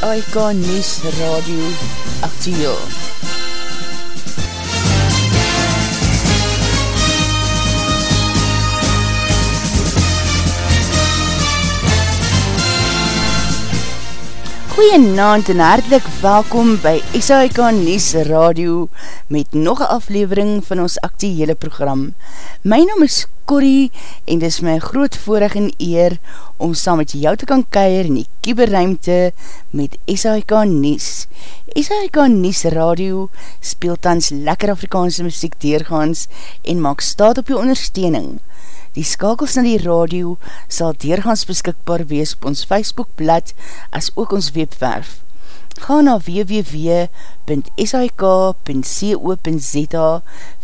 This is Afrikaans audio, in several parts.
SAIK News Radio Actieel. Goeienaand en hartelijk welkom by SAIK Nies Radio met nog een aflevering van ons actiehele program. My naam is Corrie en dis my groot voorig en eer om saam met jou te kan keir in die kieberruimte met SAIK Nies. SAIK Nies Radio speeltans lekker Afrikaanse muziek deurgaans en maak staat op jou ondersteuning. Die skakels na die radio sal deurgaans beskikbaar wees op ons Facebookblad as ook ons webwerf. Ga na www.sik.co.za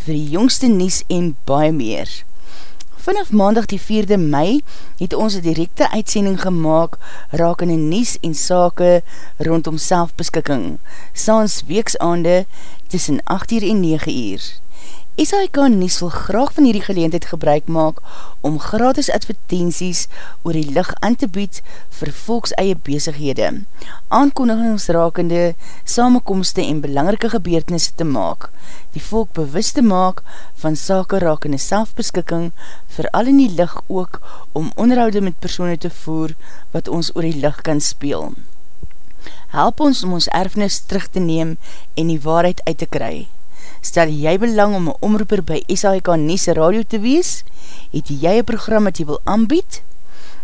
vir die jongste nies en baie meer. Vanaf maandag die 4de mei het ons een directe uitsending gemaakt raak in die nies en sake rondom selfbeskikking, saans weeksaande tussen 8 uur en 9 uur. SAIK Nies wil graag van hierdie geleentheid gebruik maak om gratis advertenties oor die licht aan te bied vir volks eie bezighede, aankondigingsrakende, samenkomste en belangrike gebeurtenisse te maak, die volk bewust te maak van sake rakende selfbeskikking, vooral in die licht ook om onderhoude met persoene te voer wat ons oor die licht kan speel. Help ons om ons erfnis terug te neem en die waarheid uit te kry. Stel jy belang om een omroeper by SAIK Nies Radio te wees? Het jy een program wat jy wil aanbied?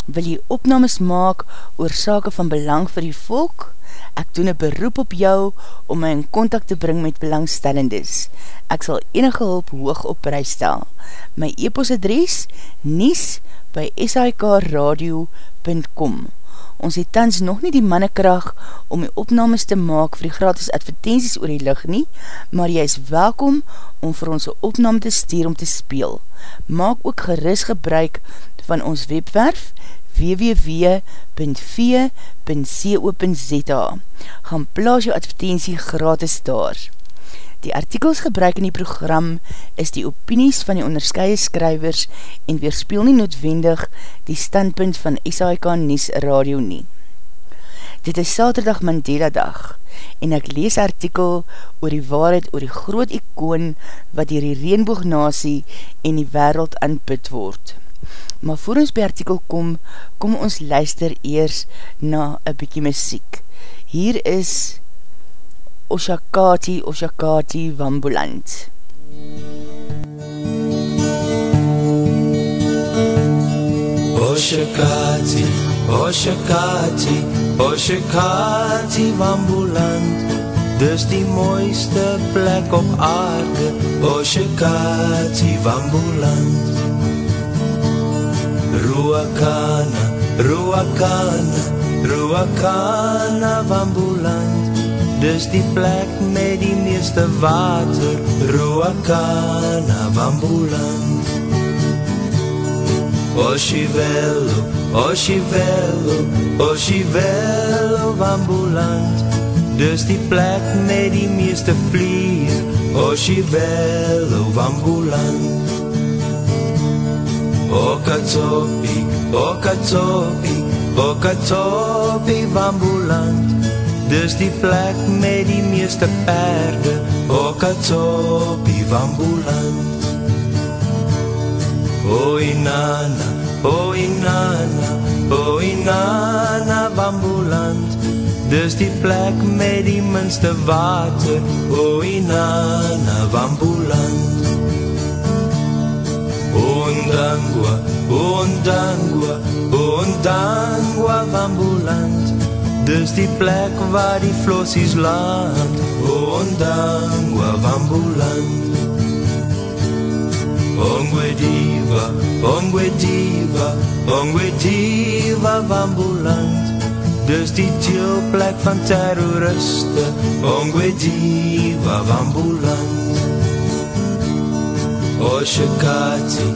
Wil jy opnames maak oor sake van belang vir die volk? Ek doen een beroep op jou om my in contact te bring met belangstellendes. Ek sal enige hulp hoog op prijs stel. My e-postadres nies by sikradio.com Ons het tans nog nie die mannekracht om die opnames te maak vir die gratis advertenties oor die licht nie, maar jy is welkom om vir ons opname te stuur om te speel. Maak ook geris gebruik van ons webwerf www.v.co.za Gaan plaas jou advertentie gratis daar. Die artikels gebruik in die program is die opinies van die onderskeie skrywers en weerspeel nie noodwendig die standpunt van SAIK Nies Radio nie. Dit is Saterdag Mandela dag en ek lees artikel oor die waarheid oor die groot ikoon wat dier die reenboognasie en die wereld aanput word. Maar voor ons by artikel kom, kom ons luister eers na een bykie muziek. Hier is Oshakati Oshakati Wambuland. Oshakati Oshakati Oshakati Wambuland Dis die mooiste plek op aarde Oshakati Wambuland Ruakana Ruakana Ruakana Wambuland Dis die plek met die meeste water Ruakana Wambuland Oshivelo, Oshivelo, Oshivelo Wambuland Dis die plek met die meeste vlier Oshivelo Wambuland Okatopi, Okatopi, Okatopi Wambuland Dis die plek met die meeste perde Okatopi Wambuland O Inana, O Inana, O Inana Wambuland Dis die plek met die minste water O Inana Wambuland O Ndangwa, O Ndangwa, Dis die plek waar die flossies land Ondangwa Wambuland Ongwe diva, ongwe diva, ongwe diva Wambuland Dis die plek van terroriste Ongwe diva Wambuland Oshikati,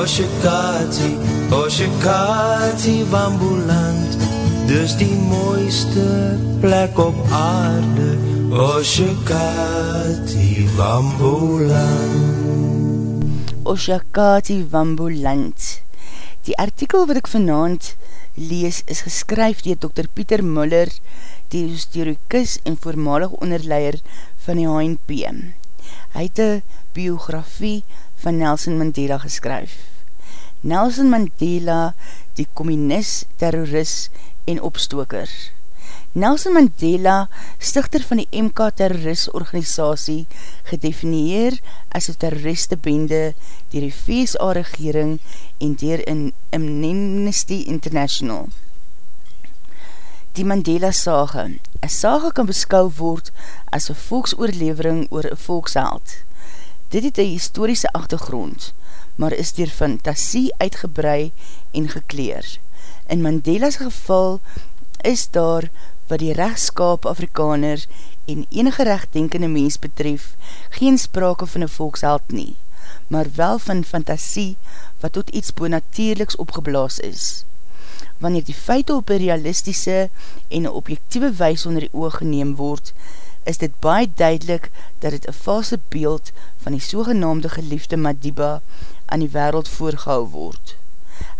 Oshikati, Oshikati Wambuland Dis die mooiste plek op aarde Oshakati Wambuland Oshakati Wambuland Die artikel wat ek vanavond lees is geskryf dier Dr. Pieter Muller, die historikus en voormalig onderleier van die HNP. Hy het een biografie van Nelson Mandela geskryf. Nelson Mandela, die communist, terrorist en opstoker. Nelson Mandela, stichter van die MK terrorist organisatie, gedefinieer as een terroriste bende dier die VSA regering en dier in Amnesty International. Die Mandela sage Een sage kan beskou word as een volksoorlevering oor een volksheld. Dit het een historische achtergrond, maar is dier fantasie uitgebrei en gekleer. In Mandela's geval is daar wat die rechtskaap Afrikaner en enige rechtdenkende mens betref, geen sprake van een volksheld nie, maar wel van fantasie wat tot iets bonatuurliks opgeblaas is. Wanneer die feite op een realistische en een objectieve weis onder die oog geneem word, is dit baie duidelik dat het een valse beeld van die sogenaamde geliefde Madiba aan die wereld voorgehou word.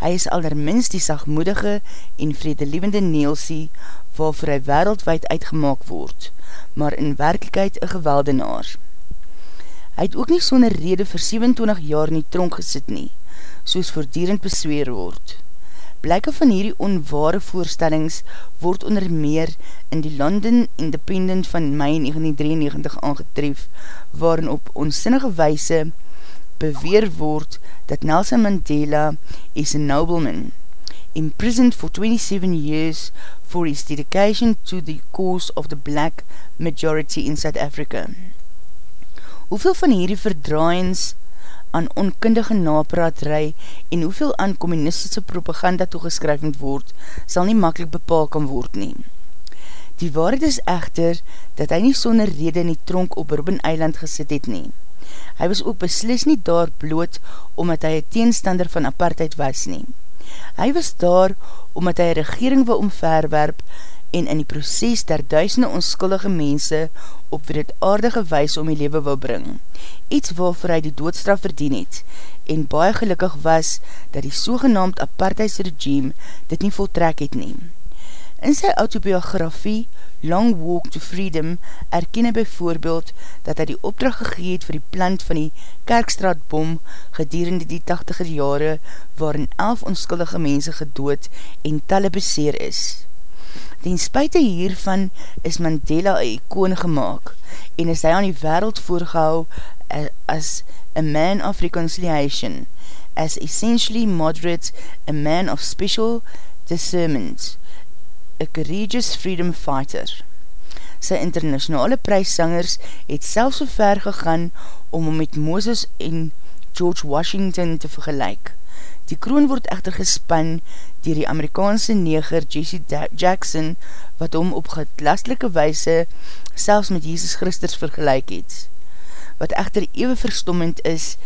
Hy is allerminst die sagmoedige en vredelievende Neelsie waarvoor hy wereldwijd uitgemaak word, maar in werkelijkheid een geweldenaar. Hy het ook nie sonder rede vir 27 jaar in die tronk gesit nie, soos voordierend besweer word. Blijke van hierdie onware voorstellings word onder meer in die London Independent van mei 1993 aangetref, waarin op onsinnige weise beweer word dat Nelson Mandela is a nobleman, imprisoned for 27 years for his dedication to the cause of the black majority in South Africa. Hoeveel van hierdie verdraaiens aan onkundige napraatrij en hoeveel aan communistische propaganda toegeskryfend word, sal nie makkelijk bepaal kan word nie. Die waarheid is echter, dat hy nie sonder rede in die tronk op Robben Eiland gesit het nie. Hy was ook beslis nie daar bloot, omdat hy een teenstander van apartheid was nie. Hy was daar, omdat hy regering wil omverwerp en in die proces der duisende onskuldige mense op vir het aardige weis om die lewe wil bring. Iets waarvoor hy die doodstraf verdien het en baie gelukkig was dat die sogenaamd apartheidsregime dit nie voltrek het neem. In sy autobiografie Long Walk to Freedom erken hy bijvoorbeeld dat hy die opdracht gegeet vir die plant van die Kerkstraatbom gedurende die 80er jare waarin 11 onskuldige mense gedood en talle beseer is. Ten spuite hiervan is Mandela een icoon gemaakt en is hy aan die wereld voorgehou as a man of reconciliation, as essentially moderate, a man of special discernment, a courageous freedom fighter. Sy internationale prijssangers het selfs so ver gegaan om om met Moses en George Washington te vergelijk. Die kroon word echter gespan dier die Amerikaanse neger Jesse Jackson, wat hom op getlastelike weise selfs met Jesus Christus vergelijk het. Wat echter ewe verstommend is,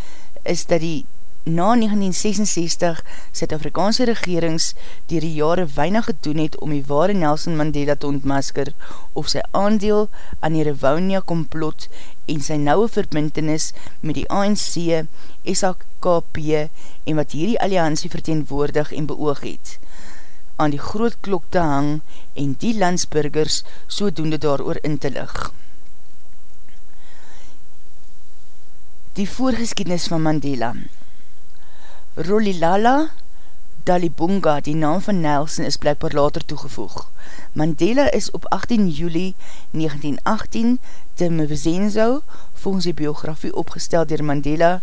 is dat die na 1966 Zuid-Afrikaanse regerings dier die jare weinig gedoen het om die ware Nelson Mandela te ontmasker of sy aandeel aan die Rivonia komplot en sy nauwe verbintenis met die ANC, SAKP en wat hierdie alliantie verteenwoordig en beoog het aan die groot klok te hang en die landsburgers sodoende daar oor in te lig. Die voorgeskiednis van Mandela Rolilala Dalibunga, die naam van Nelson, is blijkbaar later toegevoeg. Mandela is op 18 juli 1918 te Mwezenzo volgens die biografie opgestel dier Mandela,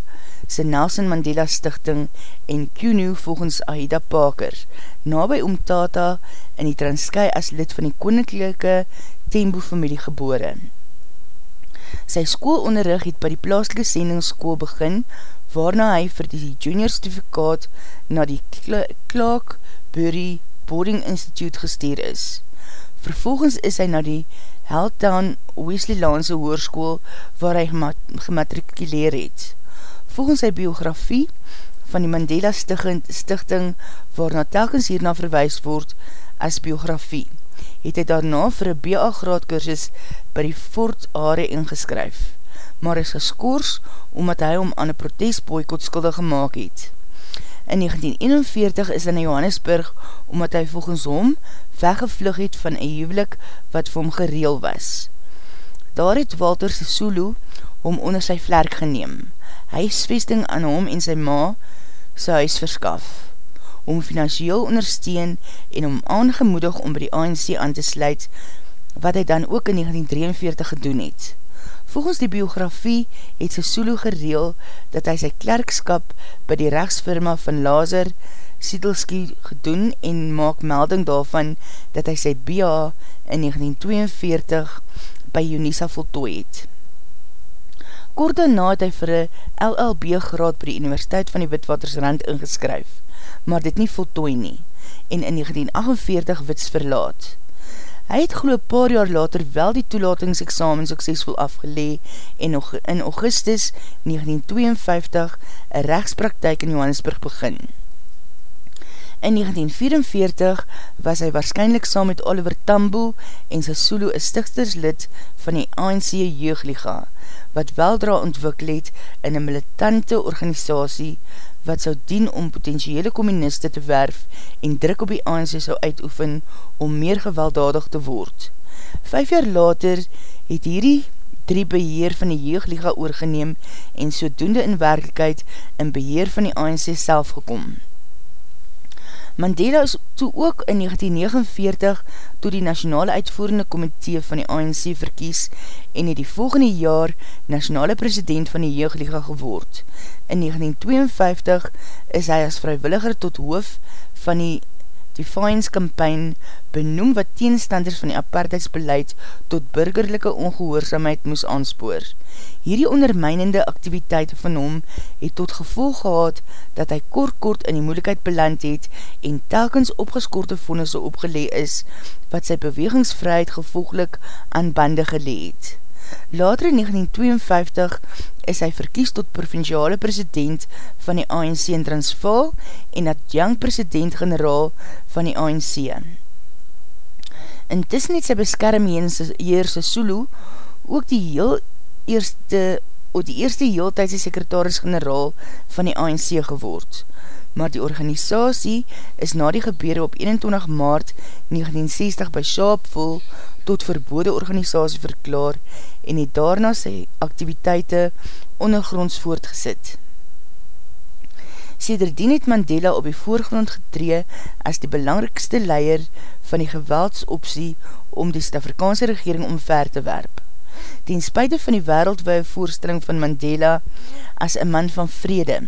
sy Nelson Mandela Stichting en Kunu volgens Aida Parker, nabij Omtata in die Transkei as lid van die koninklijke Tembo familie gebore. Sy skoolonderrig het by die plaaslike sendingskool begin, waarna hy vir die junior certificaat na die Clarkbury Boarding Institute gestuur is. Vervolgens is hy na die Helltown Wesley Laanse hoorskoel waar hy gematrikuleer het. Volgens sy biografie van die Mandela Stichting waarna telkens hierna verwijs word as biografie, het hy daarna vir een BA graad kursus by die Fort Are ingeskryf maar is geskoors omdat hy om aan een protestboykot skuldig gemaakt het. In 1941 is hy na Johannesburg omdat hy volgens hom weggevlug het van een huwelik wat vir hom gereel was. Daar het Walter Sisulu hom onder sy vlerk geneem. Hy huisvesting aan hom en sy ma sy huis verskaf, om financieel ondersteun en om aangemoedig om by die ANC aan te sluit, wat hy dan ook in 1943 gedoen het. Volgens die biografie het Sisulu gereel dat hy sy klerkskap by die rechtsfirma van Lazar Siedelski gedoen en maak melding daarvan dat hy sy BA in 1942 by UNISA voltooi het. Kort daarna het hy vir een LLB graad by die Universiteit van die Witwatersrand ingeskryf, maar dit nie voltooi nie, en in 1948 wits verlaat. Hy het geloof paar jaar later wel die toelatingsexamen suksesvol afgelee en in augustus 1952 een rechtspraktijk in Johannesburg begin. In 1944 was hy waarschijnlijk saam met Oliver Tambo en sy solo een stichterslid van die ANC Jeugliga, wat weldra ontwikkel het in een militante organisatie wat sou dien om potentiële communiste te werf en druk op die ANC sou uitoefen om meer gewelddadig te word. Vijf jaar later het hierdie drie beheer van die Jeugliga oorgeneem en sodoende in werkelijkheid in beheer van die ANC self gekom. Mandela is toe ook in 1949 toe die Nationale Uitvoerende Komitee van die ANC verkies en het die volgende jaar Nationale President van die Jeugliga geword. In 1952 is hy as vrijwilliger tot hoof van die Defiance Campaign benoem wat teenstanders van die apartheidsbeleid tot burgerlijke ongehoorzaamheid moes aanspoor. Hierdie ondermijnende activiteit van hom het tot gevolg gehad dat hy kort kort in die moeilikheid beland het en telkens opgeskorte vonnisse opgelee is wat sy bewegingsvrijheid gevolglik aan bande geleed. Later in 1952 is hy verkies tot provinciale president van die ANC in Transvaal en adjunct president-generaal van die ANC. Intussen het sy beskermheer Sisulu ook die heel eerste die eerste heeltijdse sekretaris-generaal van die ANC geword. Maar die organisatie is na die gebede op 21 maart 1960 by Sharpville tot verbode organisatie verklaar en het daarna sy activiteite ondergronds voortgesit. Sederdien het Mandela op die voorgrond getree as die belangrikste leier van die geweldsopsie om die Stafrikaanse regering omver te werp. Ten spuite van die wereldwee voorstelling van Mandela as een man van vrede,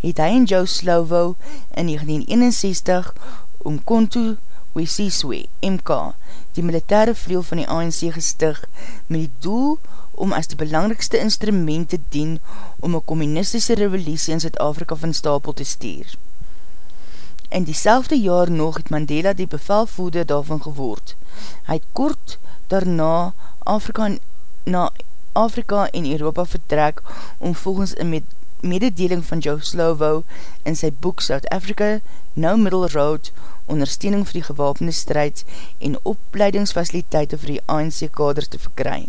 het hy en Joe Slovo in 1961 om Konto Wesiswe, MK, die militaire vleel van die ANC gestig met die doel om as die belangrikste instrument te dien om een communistische revolutie in Zuid-Afrika van stapel te stuur. In diezelfde jaar nog het Mandela die bevelvoede daarvan geword. Hy het kort daarna Afrika, na Afrika en Europa vertrek om volgens een mededeling van Joe Slovo in sy boek South Africa No Middle Road ondersteuning vir die gewapende strijd en opleidingsfaciliteite vir die ANC kaders te verkry.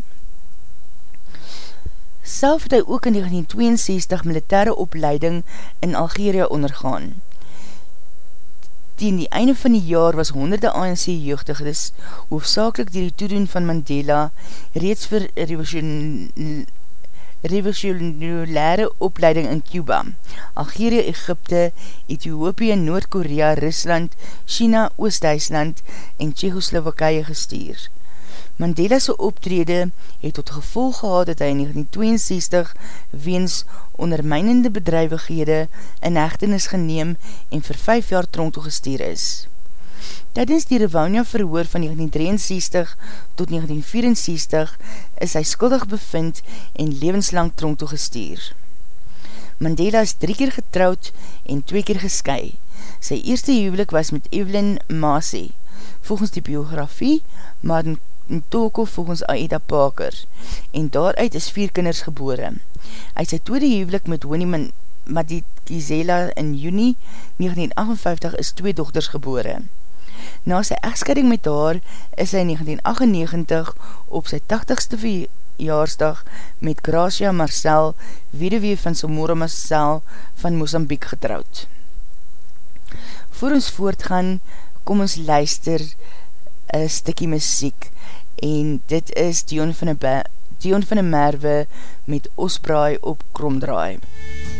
Self het hy ook in 1962 militaire opleiding in Algeria ondergaan. Tien die einde van die jaar was honderde ANC jeugdiges, hoofdzakelik die toedoen van Mandela, reeds vir revolutionaire opleiding in Cuba, Algeria, Egypte, Ethiopië, Noord-Korea, Rusland, China, Oost-Duitsland en Tsjechoslowakije gestuur. Mandela's optrede het tot gevolg gehad dat hy in 1962 weens ondermijnende bedrijvighede in hechtenis geneem en vir 5 jaar tronk toegestuur is. Tijdens die Rivonia verhoor van 1963 tot 1964 is hy skuldig bevind en levenslang tronk toegestuur. Mandela is drie keer getrouwd en twee keer gesky. Sy eerste huwelik was met Evelyn Massey, volgens die biografie, maar Ntoko volgens Aida Parker, en daaruit is vier kinders gebore. Hy sy tweede huwelik met Winnie Madikizela in juni 1958 is twee dochters gebore. Na sy echtscheiding met haar is hy in 1998 op sy 80ste verjaarsdag met Gracia Marcel, wedewee van Samora Marcel van Mozambique getrouwd. Voor ons voortgaan, kom ons luister een stikkie muziek en dit is Dion van die Merwe met Osbraai op Kromdraai. MUZIEK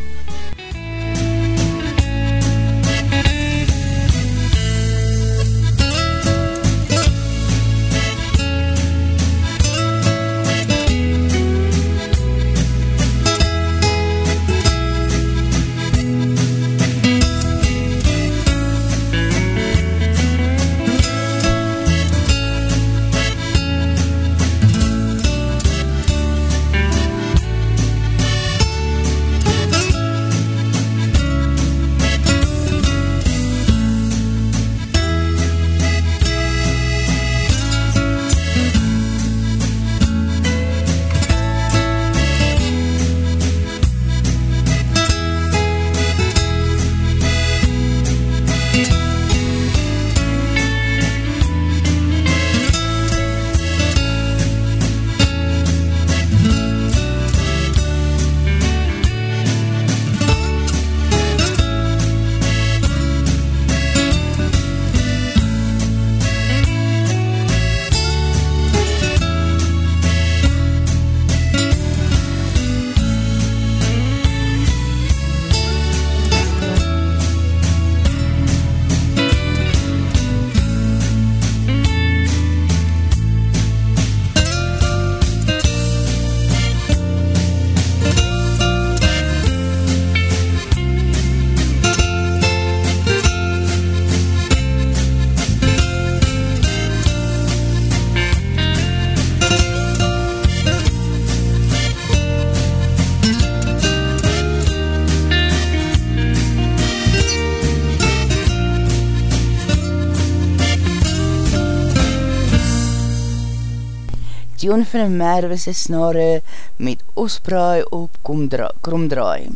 Dion van die Merwe sy snare met ospraai op kromdraai.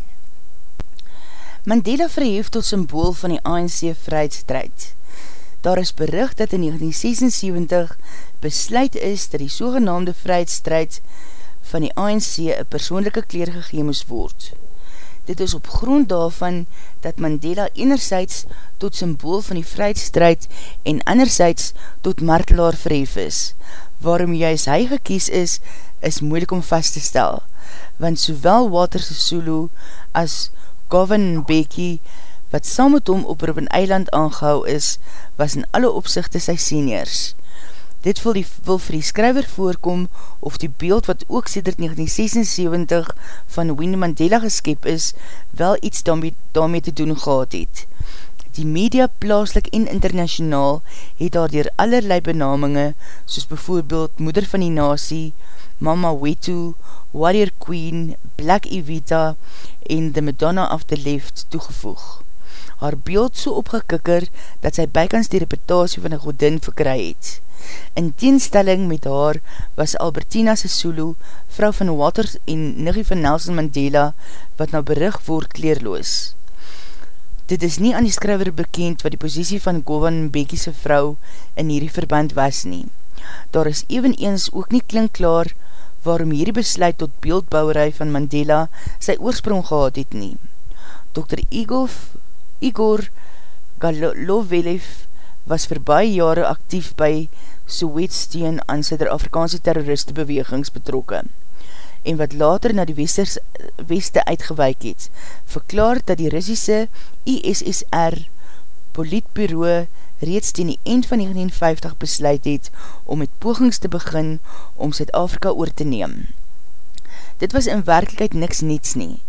Mandela verheef tot symbool van die ANC vrijheidsstrijd. Daar is bericht dat in 1976 besluit is dat die sogenaamde vrijheidsstrijd van die ANC een persoonlijke kleer gegeemus word. Dit is op grond daarvan dat Mandela enerzijds tot symbool van die vrijheidsstrijd en anderzijds tot martelaar verheef is, waarom juist hy gekies is, is moeilik om vast te stel, want sowel Walter Sisulu as Gavin Becky, wat saam met hom op Robben Eiland aangehou is, was in alle opzichte sy seniors. Dit wil, die, wil vir die skryver voorkom of die beeld wat ook sedert 1976 van Winnie Mandela geskep is, wel iets daarmee, daarmee te doen gehad het. Die media plaaslik en internationaal het daar dier allerlei benaminge, soos bijvoorbeeld Moeder van die Nasie, Mama Wetu, Warrior Queen, Black Evita en The Madonna of the Left toegevoeg. Haar beeld so opgekikker dat sy bykans die reputatie van een godin verkry het. In teenstelling met haar was Albertina Sisulu, vrou van Waters en niggie van Nelson Mandela, wat nou berig word kleerloos. Dit is nie aan die skryver bekend wat die posiesie van Govan Mbekie'se vrou in hierdie verband was nie. Daar is even eens ook nie klink klaar waarom hierdie besluit tot beeldbouwerij van Mandela sy oorsprong gehad het nie. Dr. Igor, Igor Galovelev was vir baie jare actief by Sowetsteen aan sy Afrikaanse terroriste bewegings betrokken en wat later na die westers, weste uitgeweik het, verklaar dat die Russische ISSR Politbureau reeds ten die eind van 1950 besluit het om met pogings te begin om Zuid-Afrika oor te neem. Dit was in werkelijkheid niks niets nie,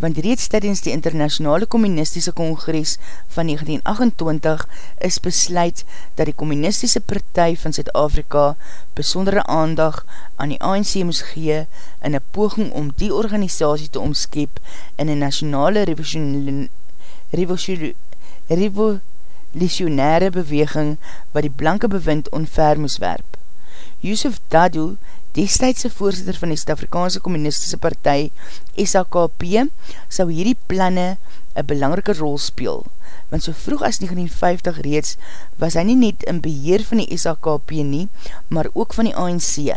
want reeds tydens die internationale communistische kongres van 1928 is besluit dat die communistische partij van Zuid-Afrika besondere aandag aan die ANC moes gee in een poging om die organisatie te omskep in een nationale revolutionaire beweging wat die blanke bewind onver moes werp. Yusuf Dadu, destijdse voorzitter van die Stafrikaanse Communistische Partij, SAKP, sou hierdie planne een belangrike rol speel, want so vroeg as 1950 reeds was hy nie net in beheer van die SAKP nie, maar ook van die ANC.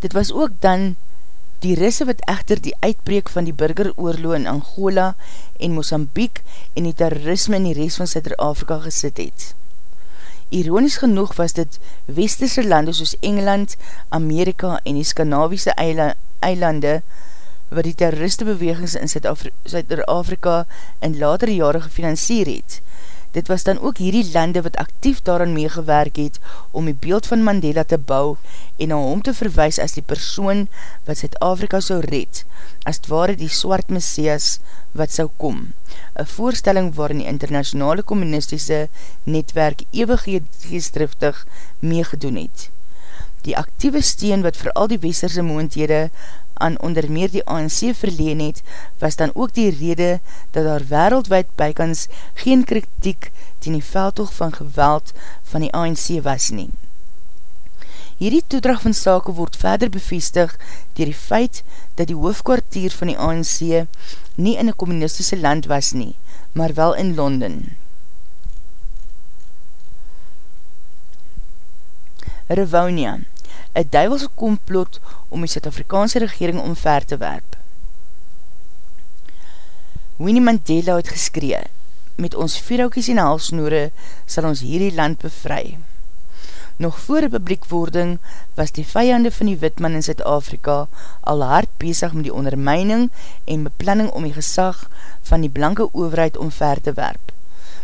Dit was ook dan Die risse wat echter die uitbreek van die burgeroorloo in Angola en Mozambique en die terrorisme in die rest van Zuid-Afrika gesit het. Ironisch genoeg was dit westerse lande soos Engeland, Amerika en die Skandinaviese eilande wat die terroristebewegings in Zuid-Afrika in latere jare gefinancier het. Dit was dan ook hierdie lande wat actief daaran meegewerk het om die beeld van Mandela te bou en om hom te verwijs as die persoon wat Zuid-Afrika sou red, as het ware die swart messias wat sou kom. Een voorstelling waarin die internationale communistische netwerk ewig geestriftig meegedoen het. Die actieve steen wat vir al die westerse moonthede aan onder meer die ANC verleen het, was dan ook die rede dat daar wereldwijd bykans geen kritiek ten die veldtoog van geweld van die ANC was nie. Hierdie toedrag van sake word verder bevestig dier die feit dat die hoofdkwartier van die ANC nie in een communistische land was nie, maar wel in Londen. Rivonia een duivelse komplot om die Zuid-Afrikaanse regering omver te werp. Winnie Mandela het geskree, met ons vierhoutjies en halsnoere sal ons hierdie land bevry. Nog voor republiekwording was die vijande van die witman in Zuid-Afrika al hard bezig met die ondermijning en beplanning om die gesag van die blanke overheid omver te werp.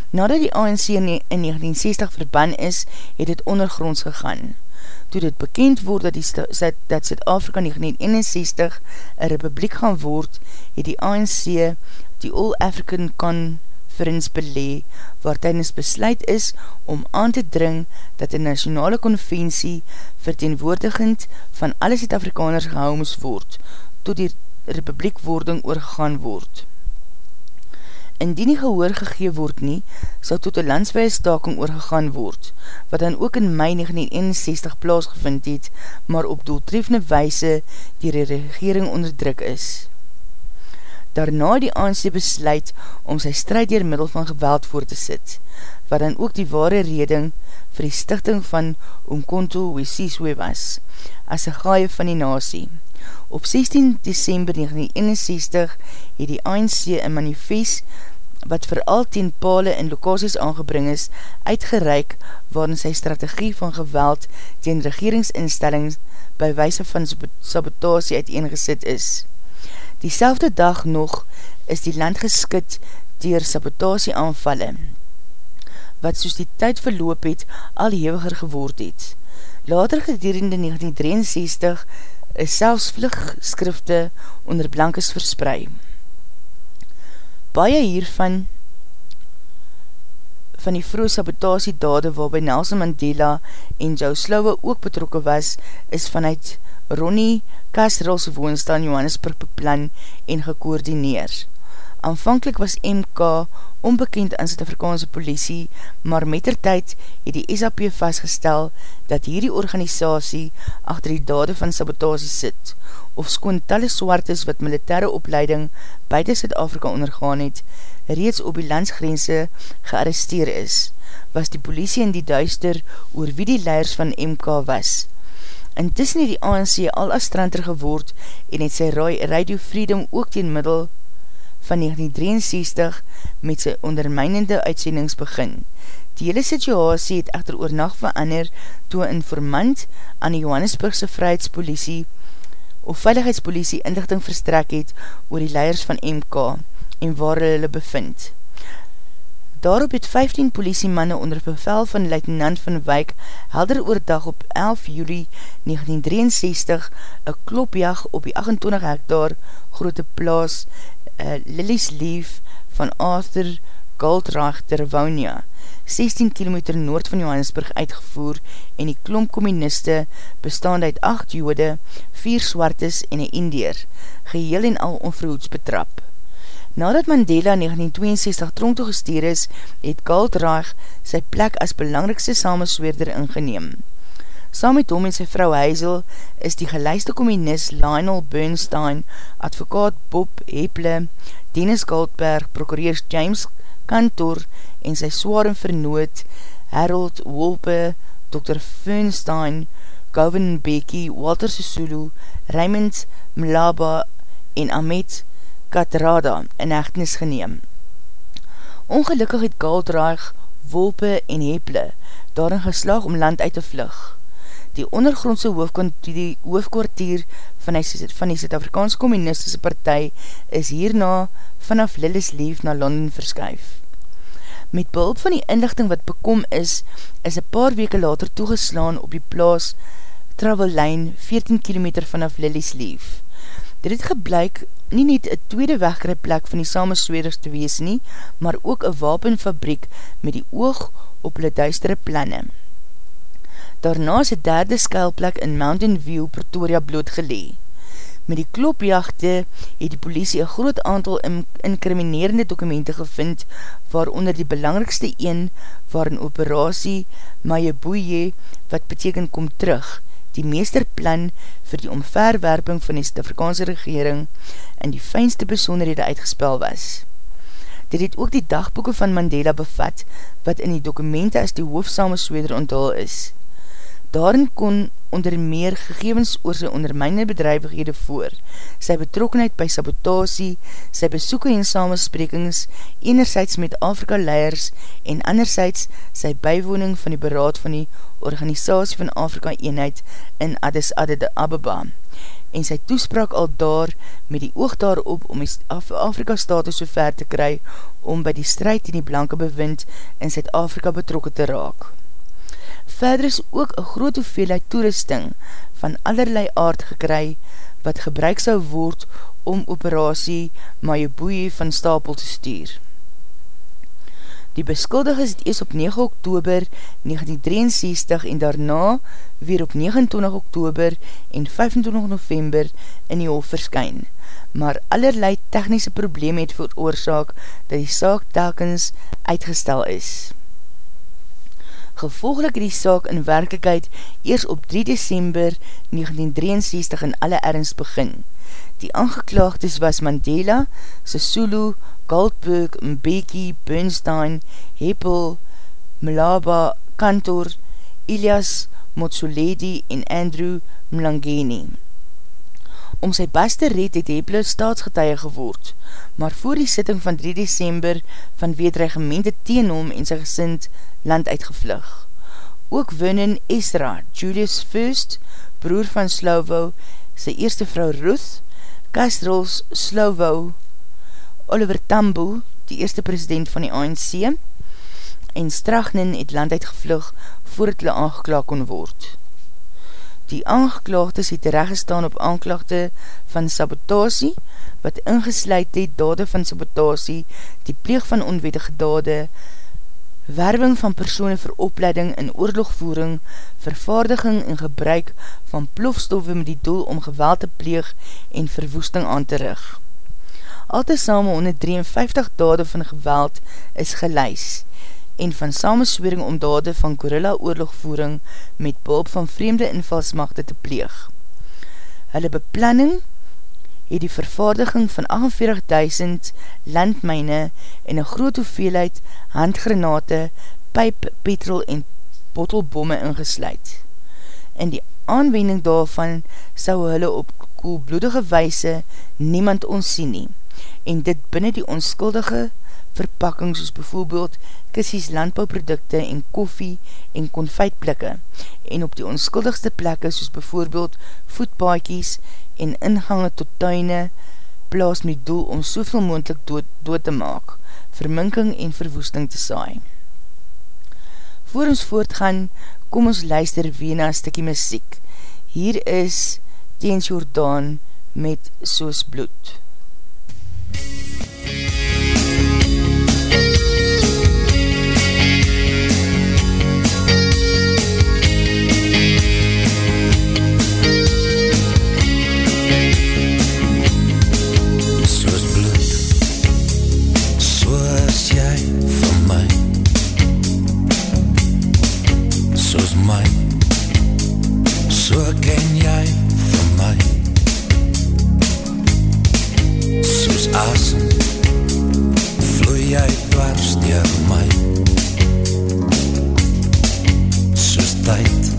Nadat die ANC in 1960 verban is, het het ondergronds gegaan toe dit bekend word dat, dat Zuid-Afrika 1961 een republiek gaan word, het die ANC die All African Conference belee, waar tydens besluit is om aan te dring dat die nationale konventie verteenwoordigend van alle Zuid-Afrikaners gehou moes word, tot die republiekwording oorgegaan word. Indien nie gehoor gegee word nie, sal tot een landsweie staking oorgegaan word, wat dan ook in mei 1961 plaasgevind het, maar op doeltreffende weise die regering onderdruk is. Daarna die ANC besluit om sy strijd dier middel van geweld voor te sit, wat dan ook die ware reding vir die stichting van Umkonto Wesiswe was, as een gaie van die nasie. Op 16 december 1961 het die ANC een manifest wat vooral ten pale en lokasies aangebring is, uitgereik waarin sy strategie van geweld teen regeringsinstellings by wijse van sabotasie uiteengesit is. Diezelfde dag nog is die land geskid dier sabotasie aanvalle, wat soos die tyd verloop het al heviger geword het. Later gedurende 1963 is selfs vlugskrifte onder blankes verspreid baie hiervan van die vroeg sabotasie dade waarby Nelson Mandela en Joe Slouwe ook betrokke was, is vanuit Ronnie Kastrals woonstel in Johannesburg beplan en gekoordineer. Aanvankelijk was MK onbekend aan Zuid-Afrikaanse politie, maar met der tyd het die SAP vastgestel dat hierdie organisatie achter die dade van sabotasie sit, of skoon talle swartes wat militaire opleiding buiten Zuid-Afrika ondergaan het, reeds op die landsgrense gearresteer is, was die politie in die duister oor wie die leiders van MK was. Intussen het die ANC al as stranter geword en het sy Radio Freedom ook teen middel van 1963 met sy ondermijnende uitsendings begin. Die hele situasie het echter oor nacht verander toe een informant aan die Johannesburgse Vrijheidspolitie of Veiligheidspolitie inlichting verstrek het oor die leiers van MK en waar hulle bevind. Daarop het 15 politiemanne onder bevel van luitenant van Wyk helder oordag op 11 juli 1963 een klopjag op die 28 hektaar grote plaas uh, Lilies Leaf van Arthur Goldreich Terwonia, 16 km noord van Johannesburg uitgevoer en die klomp communiste bestaande uit 8 jode, 4 swartes en een Indier, geheel en al onverhoeds betrap. Nadat Mandela in 1962 tronk toegesteer is, het Goldreich sy plek as belangrikste samensweerder ingeneem. Saam met hom en sy vrou Heisel is die gelijste communist Lionel Bernstein, advokaat Bob Heple, Dennis Goldberg, prokureurs James Kantor en sy zwaar en vernoot Harold Wolpe, Dr. Fernstein, Govan Mbeki, Walter Sisulu, Raymond Mlaba en Ahmed Katrada in hechtenis geneem. Ongelukkig het Galdraig, Wolpe en Heple daarin geslag om land uit te vlug. Die ondergrondse hoofdkwartier van die, die Zuid-Afrikaanse Communistische Partij is hierna vanaf Lillesleaf na Londen verskuif. Met behulp van die inlichting wat bekom is, is een paar weke later toegeslaan op die plaas Travel Line 14 km vanaf Lillesleaf. Dit het geblyk nie net een tweede wegkryplek van die samensweerders te wees nie, maar ook een wapenfabriek met die oog op hulle duistere planne. Daarna is een derde skuilplek in Mountain View, Pretoria blootgelee. Met die klopjachte het die politie een groot aantal inkriminerende dokumente gevind, waaronder die belangrikste een waar een operatie Mayeboeye, wat beteken kom terug, die meesterplan vir die omverwerping van die Suid-Afrikaanse regering en die fijnste besonderhede uitgespel was. Dit het ook die dagboeken van Mandela bevat, wat in die dokumente as die hoofdsamensweder onthul is. Daarin kon onder meer gegevens oor sy ondermijnde bedrijvighede voor, sy betrokkenheid by sabotasie, sy besoeken en samensprekings, enerzijds met Afrika leiers en anderzijds sy bywoning van die beraad van die Organisatie van Afrika Eenheid in Addis Ababa en sy toespraak al daar met die oog daarop om die Afrika status so ver te kry om by die strijd in die blanke bewind in Zuid-Afrika betrokken te raak. Verder is ook een groot hoeveelheid toerusting van allerlei aard gekry wat gebruik sou word om operatie Mayeboei van stapel te stuur. Die beskuldig is het ees op 9 oktober 1963 en daarna weer op 29 oktober en 25 november in die hof verskyn. Maar allerlei technische probleem het veroorzaak dat die saak telkens uitgestel is. Gevolglik die saak in werkelijkheid eers op 3 december 1963 in alle ernst begin. Die aangeklaagdes was Mandela, Sisulu, Goldberg, Mbeki, Bernstein, Heppel, Mlaba, Kantor, Ilias, Motsoledi en Andrew Mlangeni. Om sy beste red het Heppel staatsgetuie geword, maar voor die sitting van 3 december van weedregemente teen hom en sy gesind land uitgevlug. Ook Winnen Esra, Julius First, broer van Slovo, sy eerste vrou Ruth, Kastrels Slovo, Oliver Tambo, die eerste president van die ANC, en Strachnin het land uitgevlug voordat hulle aangeklaag kon word. Die aangeklaagdes het terechtgestaan op aanklaagde van sabotasie, wat ingesluid het dade van sabotasie, die pleeg van onwetige dade, werwing van persoene vir opleiding in oorlogvoering, vervaardiging en gebruik van plofstoffe met die doel om geweld te pleeg en verwoesting aan te rig. Alte same 153 dade van geweld is geluis en van samenswering om dade van gorilla oorlogvoering met behulp van vreemde invalsmachte te pleeg. Hulle beplanning het die vervaardiging van 48.000 landmijne en een groot hoeveelheid handgranate, pyp, petrol en bottelbomme ingesluid. In die aanwending daarvan sou hulle op koelbloedige weise niemand ons sien nie en dit binnen die onskuldige verpakking soos bijvoorbeeld kissies landbouwprodukte en koffie en konfijtblikke en op die onskuldigste plekke soos bijvoorbeeld voetbaakies en ingange tot tuine plaas met doel om soveel moendlik dood, dood te maak, verminking en verwoesting te saai. Voor ons voortgaan, kom ons luister weer na stikkie muziek. Hier is Teens Jordaan met Soos Bloed. asem vloei jy dwars dier my. Soos tyd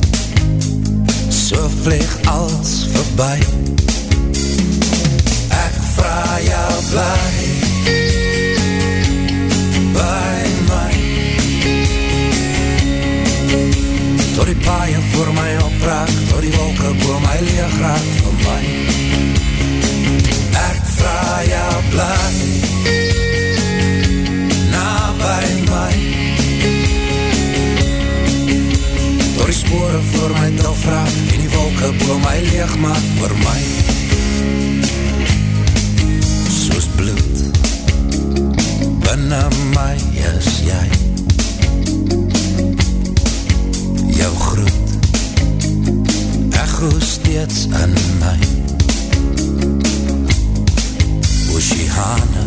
so vlieg als verby. Ek vraag jou blij by my. Tot die paaie voor my opraak tot die wolke boor my leeg raak vir my jou bly Na by my Door die spore voor my dolfraak En die wolke boom my leeg maak voor my. Soos bloed Binnen my is jy. Jou groet Echo steeds in my Oceane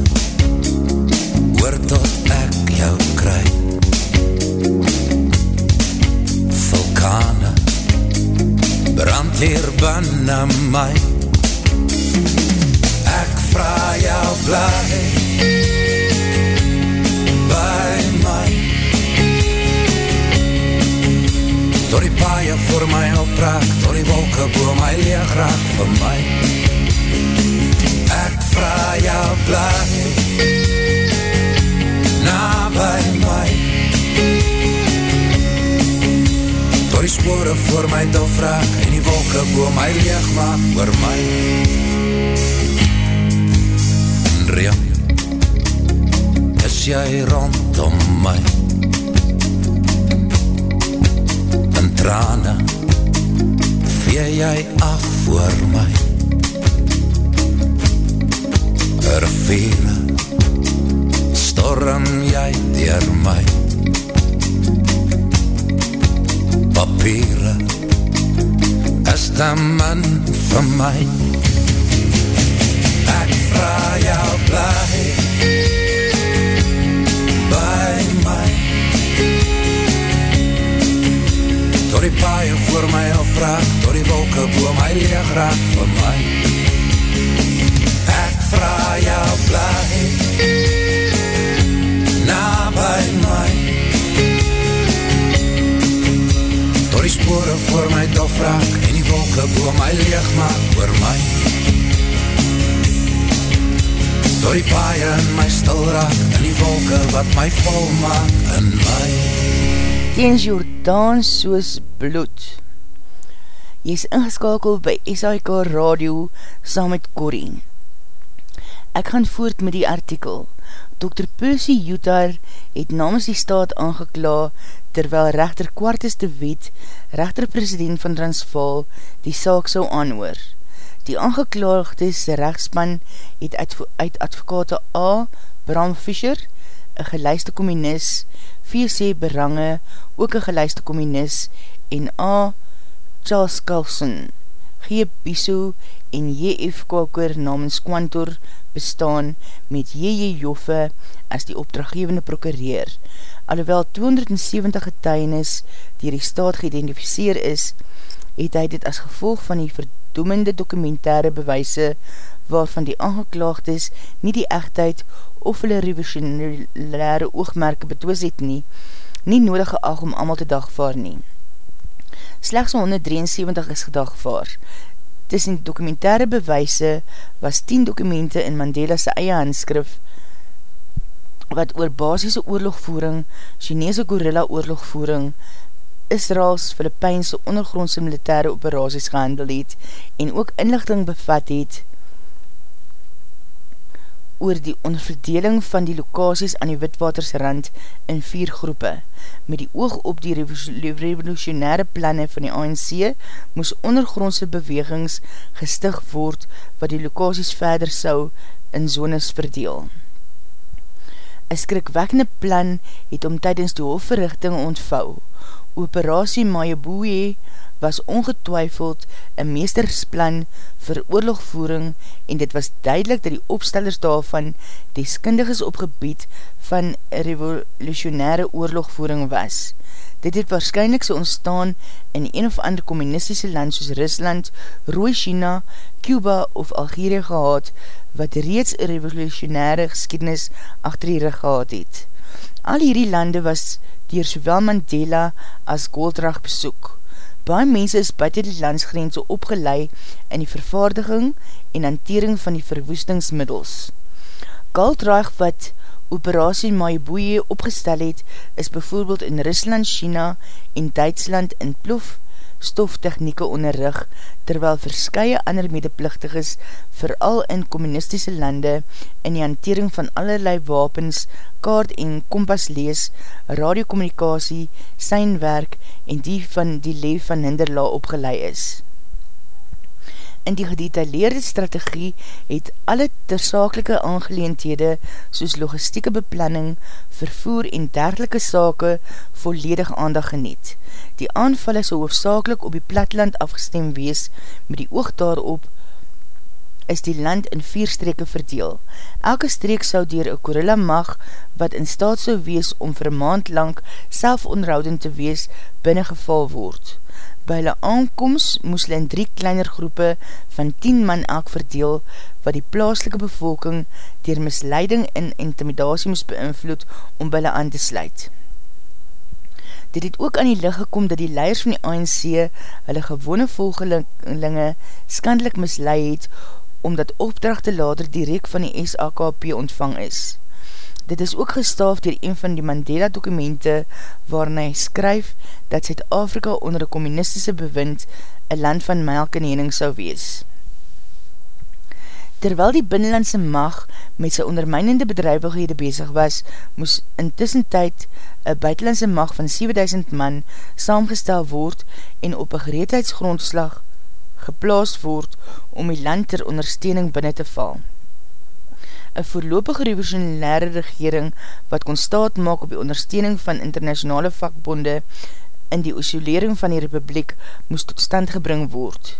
Hoor tot ek jou kry. Vulkane Brand hier binnen my. Ek vraag jou blij By my. Door die paaie voor my opraak Door die wolke boor my leeg raak vir my Jou blij Na by my. Door die spore voor my dolfraak En die wolke boor my leeg maak oor my. Rian Is jy rondom my? In trane Vee jy af voor my Riviere Storm jy dier my Papiere Is die man van my Ek vraag jou blij By my Door die paaie voor my opraak Door die wolke boor my leeg raak vir my jou blij Na by my. Door die spore voor my dofraak En die wolke boor my leeg maak oor my. Door die paaie in my stil raak En die wolke wat my vol maak in my. Teens Jordaan soos bloed. Jy is ingeskakeld by SIK Radio saam met Corrie Ek gaan voort met die artikel Dr. Percy Jutar het namens die staat aangekla terwyl rechter Quartus de Wet, rechter-president van Transvaal, die saak sou aanhoor. Die aangeklaagdes rechtspan het uit, uit advokate A. Bram Fischer, een geluiste communis, V.C. Berange, ook een geluiste communis, en A. Charles Carlson, G. Biso en J.F. Koker namens Kwantor bestaan met J.J. Joffe as die opdraggevende prokureer. Alhoewel 270 getuienis die die staat geïdentificeer is, het hy dit as gevolg van die verdoemende documentaire bewijse waarvan die aangeklaagdes nie die echtheid of hulle revolutionaire oogmerke betwis het nie, nie nodige ag om allemaal te dagvaar nie. Slechts 173 is gedagvaar. Tussen die documentaire bewijse was 10 dokumente in Mandela's eie handskrif wat oor basisse oorlogvoering, Chinese gorilla oorlogvoering, Israels, Filipijnse ondergrondse militaire operaties gehandel het en ook inlichting bevat het oor die onderverdeling van die lokaties aan die Witwatersrand in vier groepe. Met die oog op die revolutionaire planne van die ANC moes ondergrondse bewegings gestig word wat die lokaties verder sou in zones verdeel. Een skrikwekkende plan het om tydens die hofverrichting ontvou. Operatie Mayabuye was ongetwyfeld een meestersplan vir oorlogvoering en dit was duidelik dat die opstellers daarvan deskundiges op gebied van revolutionaire oorlogvoering was. Dit het waarschijnlijk so ontstaan in een of ander communistische land soos Rusland, Rooi China, Cuba of Algeria gehad, wat reeds een revolutionaire geschiedenis achter die rug gehad het. Al hierdie lande was dier sowel Mandela as Goldrach besoek. Baie mense is buiten die landsgrense opgelei in die vervaardiging en hantering van die verwoestingsmiddels. Galdraag wat Operatie Maiboeie opgestel het, is bijvoorbeeld in Rusland, China en Duitsland in plof stoftechnieke onderrug, terwyl verskye ander medeplichtig is, vooral in communistische lande, in die hantering van allerlei wapens, kaart en kompas lees, radiocommunikatie, seinwerk en die van die leef van hinderla opgelei is. In die gedetailleerde strategie het alle tersakelike aangeleendhede soos logistieke beplanning, vervoer en dergelike sake volledig aandag geniet. Die aanval is hoofdzakelik op die platland afgestem wees met die oog daarop is die land in vier streke verdeel. Elke streek sou dier een korilla mag wat in staat sou wees om vir maand lang self onderhoudend te wees binnengeval word. By hulle aankomst moes hulle in drie kleiner groepe van 10 man elk verdeel wat die plaaslike bevolking dier misleiding en intimidatie moes beïnvloed om by hulle aan te sluit. Dit het ook aan die licht gekom dat die leiders van die ANC hulle gewone volgelinge skandelik misleid het omdat opdrachte later direct van die SAKP ontvang is. Dit is ook gestaaf dier een van die Mandela dokumente waarin hy skryf dat Zuid-Afrika onder die communistische bewind een land van melk en hening sou wees. Terwyl die binnenlandse mag met sy ondermijnende bedrijvighede bezig was, moes intussen tyd een buitenlandse mag van 7000 man saamgestel word en op een gereedheidsgrondslag geplaas word om die land ter ondersteuning binnen te val een voorlopige revolutionaire regering wat kon staat maak op die ondersteuning van internationale vakbonde in die isolering van die republiek moes tot stand gebring word.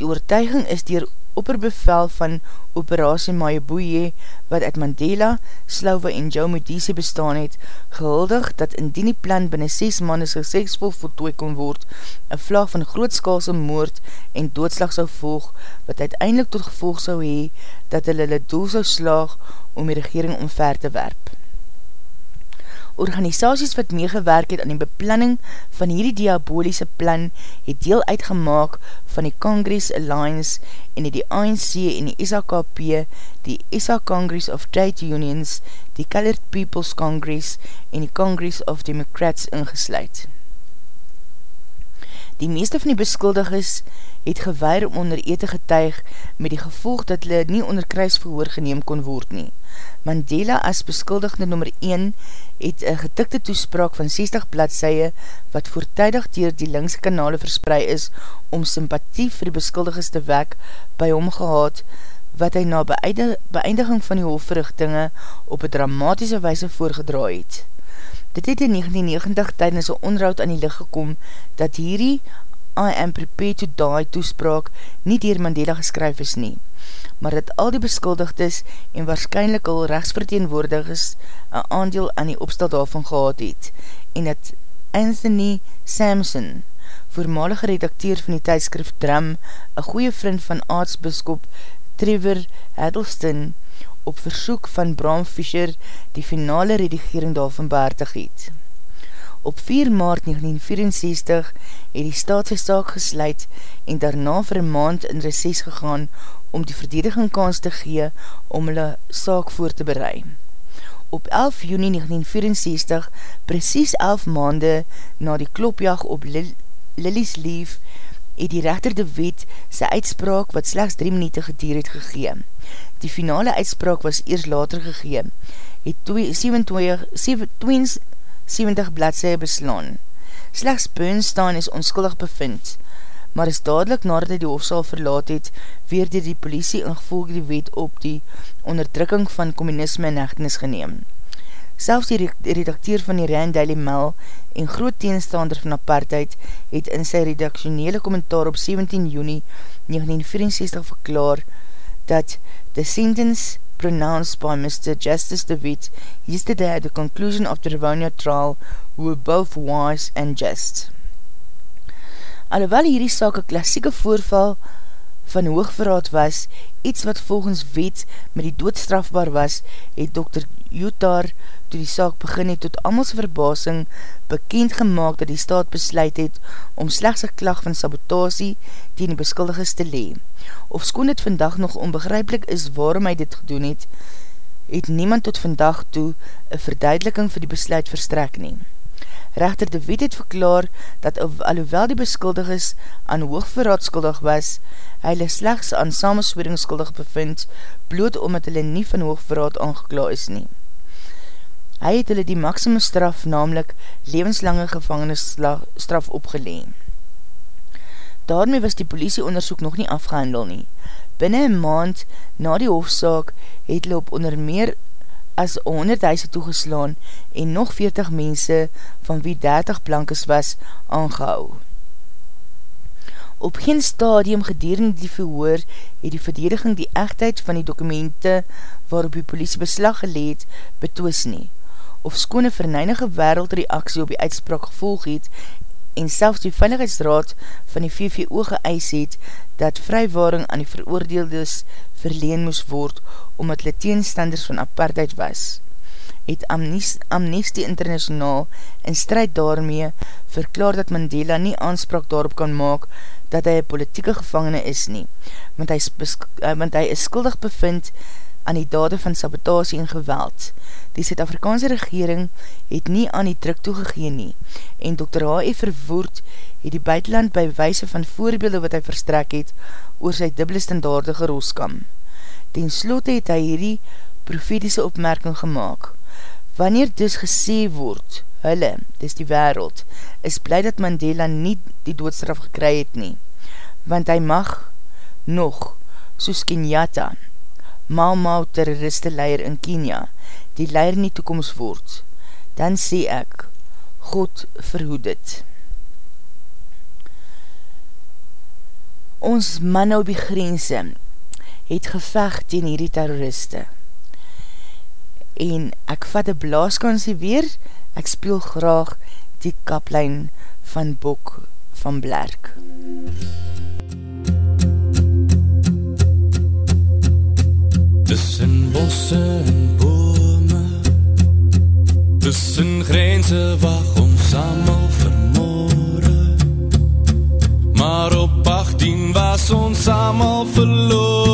Die oortuiging is dier opperbevel van Operatie Mayabuye, wat uit Mandela, Slauwe en Joe Medici bestaan het, gehuldig dat indien die plan binnen 6 maanden suksesvol voltooi kon word, een vlag van grootskaalse moord en doodslag sou volg, wat uiteindelik tot gevolg sou hee, dat hulle hulle doel sou slaag om die regering omver te werp organisaties wat meegewerk het aan die beplanning van hierdie diaboliese plan het deel uitgemaak van die Congress Alliance en het die ANC en die SAKP, die SA Congress of Trade Unions, die Colored People's Congress en die Congress of Democrats ingesluid. Die meeste van die beskuldigers het gewaar om onder ete getuig met die gevolg dat hulle nie onder kruisverhoor geneem kon word nie. Mandela as beskuldigde nummer 1 het een getikte toespraak van 60 bladseie wat voortijdig dier die linkse kanale versprei is om sympathie vir die beskuldigers te wek by hom gehad wat hy na beëindiging van die hofverrichtinge op een dramatische wijze voorgedraai het. Dit het in 1990 tydens een onroud aan die licht gekom dat hierdie I am prepared to die toespraak nie dier Mandela geskryf is nie, maar dat al die beskuldigdes en waarschijnlijk al rechtsverteenwoordigers een aandeel aan die opstel daarvan gehad het, en dat Anthony Samson, voormalige redakteur van die tijdskrif Drum, een goeie vriend van aartsbiskop Trevor Haddleston, op versoek van Bram Fischer die finale redigering daarvan behartig het. Op 4 maart 1964 het die staat sy saak gesluit en daarna vir maand in reces gegaan om die verdediging kans te gee om hulle saak voor te berei. Op 11 juni 1964, precies 11 maande na die klopjag op Lillys Leaf, het die rechter de wet sy uitspraak wat slechts 3 minuut gedier het gegee. Die finale uitspraak was eers later gegee, het 27, 27 70 bladseie beslaan. Slechts Beunstaan is onskuldig bevind, maar is dadelijk nadat hy die hofsaal verlaat het, weer dier die politie ingevolg die wet op die onderdrukking van communisme en hechtenis geneem. Selfs die redakteur van die Rijn Daily Mail en groot teenstander van apartheid het in sy redaktionele kommentaar op 17 juni 1964 verklaar dat the sentence pronounced by Mr. Justice DeWitt yesterday at the conclusion of the Rivonia trial were both wise and just. Alhoewel hierdie saak een klassieke voorval van hoogverraad was, iets wat volgens wet met die doodstrafbaar was, het Dr. Utah toe die saak begin het tot amals verbasing bekend gemaakt dat die staat besluit het om slechts een klag van sabotasie teen die beskuldiges te lee. Of skoon het vandag nog onbegryplik is waarom hy dit gedoen het, het niemand tot vandag toe een verduideliking vir die besluit verstrek neem. Rechter de wet het verklaar dat alhoewel die beskuldiges aan hoogverraad skuldig was, hy hulle slechts aan samenswering skuldig bevind, bloot omdat hulle nie van hoogverraad aangekla is nie. Hy het hulle die maximum straf, namelijk levenslange gevangenisstraf opgeleen. Daarmee was die politie onderzoek nog nie afgehandel nie. Binnen een maand na die hofzaak het hulle op onder meer as 100 huise toegeslaan en nog 40 mense van wie 30 blankes was aangehou. Op geen stadium gedurende die verhoor het die verdediging die echtheid van die dokumente waarop die politie beslag geleed betoos nie. Of skone verneinige wereldreaksie op die uitspraak gevolg het en selfs die Veiligheidsraad van die VVO geëis het dat vrywaring aan die veroordeeldes verleen moes word omdat hulle teenstanders van apartheid was, het Amnesty Internationaal in strijd daarmee verklaar dat Mandela nie aanspraak daarop kan maak dat hy een politieke gevangene is nie, want hy, eh, want hy is skuldig bevind aan die dade van sabotasie en geweld. Die Zuid-Afrikaanse regering het nie aan die druk toegegeen nie en Dr. H.E. Verwoerd het die buitenland by wijse van voorbeelde wat hy verstrek het oor sy dubbele standaarde geroskam. Ten slotte het hy hierdie profetiese opmerking gemaakt. Wanneer dus gesê word, hulle, dis die wereld, is blij dat Mandela nie die doodstraf gekry het nie, want hy mag nog, soos Kenyatta, Mau Mau terroriste leier in Kenia, die leier nie toekomst word, dan sê ek, God verhoed het. Ons manne op die grense, het gevecht teen hierdie terroriste. En ek vat een blaaskansie weer, ek speel graag die kaplijn van Bok van Blerk. Tussen bosse en bome Tussen grense wacht ons allemaal vermoorde Maar op 18 was ons allemaal verloren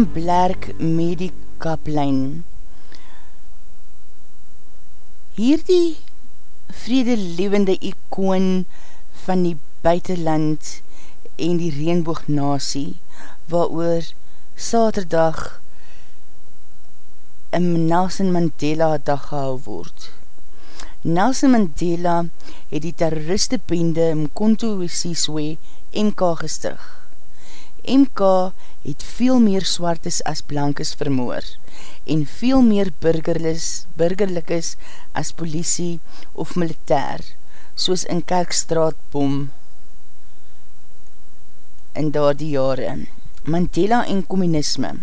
van Blerk Medikaplijn Hierdie vredelevende ikoon van die buitenland en die reenboognasie waar oor saterdag een Nelson Mandela dag gehou word. Nelson Mandela het die terroriste bende Mkonto Wesiswe MK gestig. MK het veel meer swartes as blankes vermoor en veel meer burgerlis, burgerlikes as politie of militair, soos in Kerkstraat bom in daar die jare. Mandela en communisme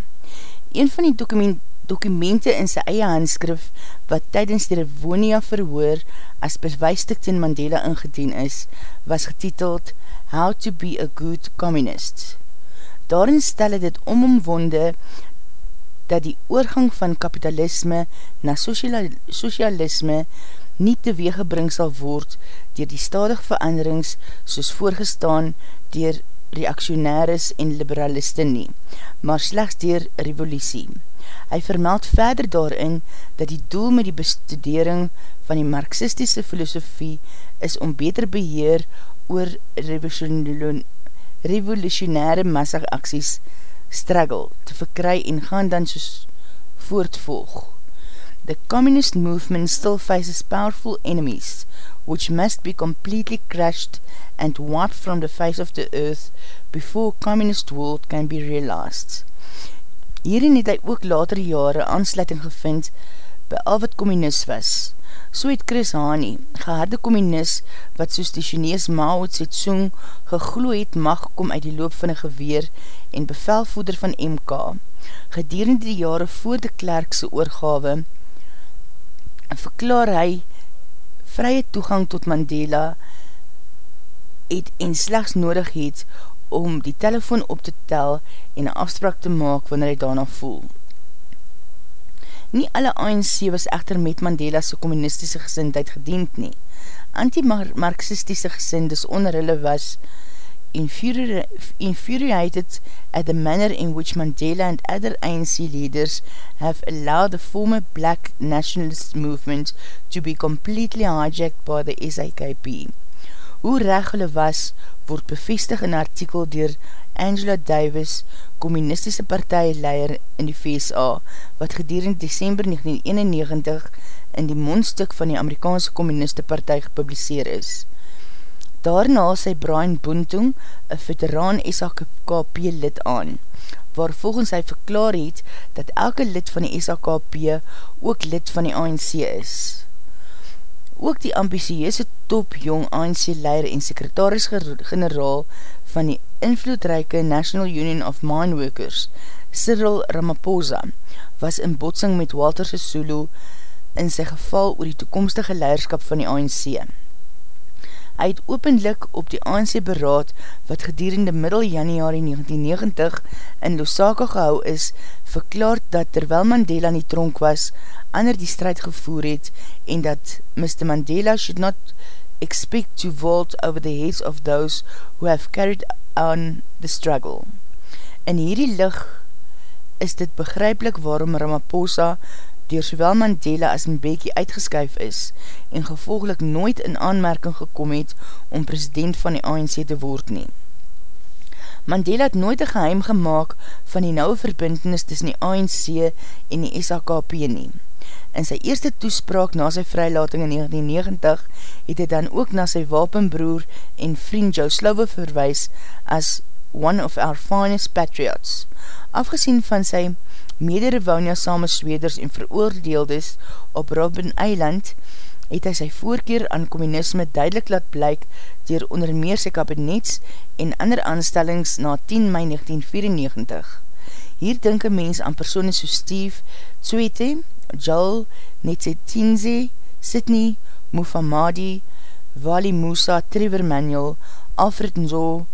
Een van die dokument, dokumente in sy eie handskrif wat tydens die Revonia verhoor as bewijstik ten Mandela ingedien is, was getiteld How to be a good communist. Daarin stel het het omomwonde dat die oorgang van kapitalisme na socialisme nie teweeggebring sal word dier die stadig veranderings soos voorgestaan dier reaktionaris en liberaliste nie, maar slechts dier revolutie. Hy vermeld verder daarin dat die doel met die bestudering van die marxistische filosofie is om beter beheer oor revolutionaire massaaksies struggle te verkry en gaan dan soos voortvolg. The communist movement still faces powerful enemies, which must be completely crushed and wiped from the face of the earth before communist world can be realized. Hierin het hy ook later jare aansluiting gevind by al wat communist was. So het Chris Hani, geharde communist, wat soos die Chinees Mao Tse-Tsung gegloe het mag kom uit die loop van een geweer en bevelvoeder van MK, gedurende die jare voor de klerkse oorgawe, verklaar hy vrye toegang tot Mandela het en slechts nodig het om die telefoon op te tel en een afspraak te maak wanneer hy daarna voel. Nie alle ANC was echter met Mandela's communistische gesindheid gediend nie. Anti-marxistische gesindes onder hulle was infuriated at the manner in which Mandela and other ANC leaders have allowed the former black nationalist movement to be completely hijacked by the SIKP. Hoe reg hulle was, word bevestig in artikel dier Angela Davis, communistische partijleier in die VSA, wat gedurend december 1991 in die mondstuk van die Amerikaanse communiste partij gepubliseer is. Daarna sy Brian Buntung, een veteraan SAKP lid aan, waar volgens hy verklaar het, dat elke lid van die SAKP ook lid van die ANC is. Ook die ambitieuse top jong ANC-leier en sekretaris-generaal van die invloedrijke National Union of Mine Workers, Cyril Ramaphosa, was in botsing met Walter Sisulu in sy geval oor die toekomstige leiderskap van die ANC. Hy het openlik op die ANC beraad wat gedurende middel januari 1990 in Lusaka gehou is, verklaard dat terwyl Mandela nie tronk was, ander die strijd gevoer het en dat Mr. Mandela should not expect to vault over the heads of those who have carried on the struggle. In hierdie lig is dit begryplik waarom Ramaphosa door sowel Mandela as Mbeki uitgeskuif is en gevolglik nooit in aanmerking gekom het om president van die ANC te word nie. Mandela het nooit een geheim gemaakt van die nauwe verbindenis tussen die ANC en die SAKP nie. In sy eerste toespraak na sy vrylating in 1990 het hy dan ook na sy wapenbroer en vriend Joe Slauwe verwijs as one of our finest patriots. Afgesien van sy mede-Revonia same Sweders en veroordeeldes op Robben Island, het hy sy voorkeer aan communisme duidelik laat blyk dier onder meer sy kabinets en ander aanstellings na 10 mei 1994. Hier dink een mens aan persoon soos Steve Tswete, Joel Netsetinze, Sydney Mufamadi, Wally Musa, Trevor Manuel, Alfred Nzo,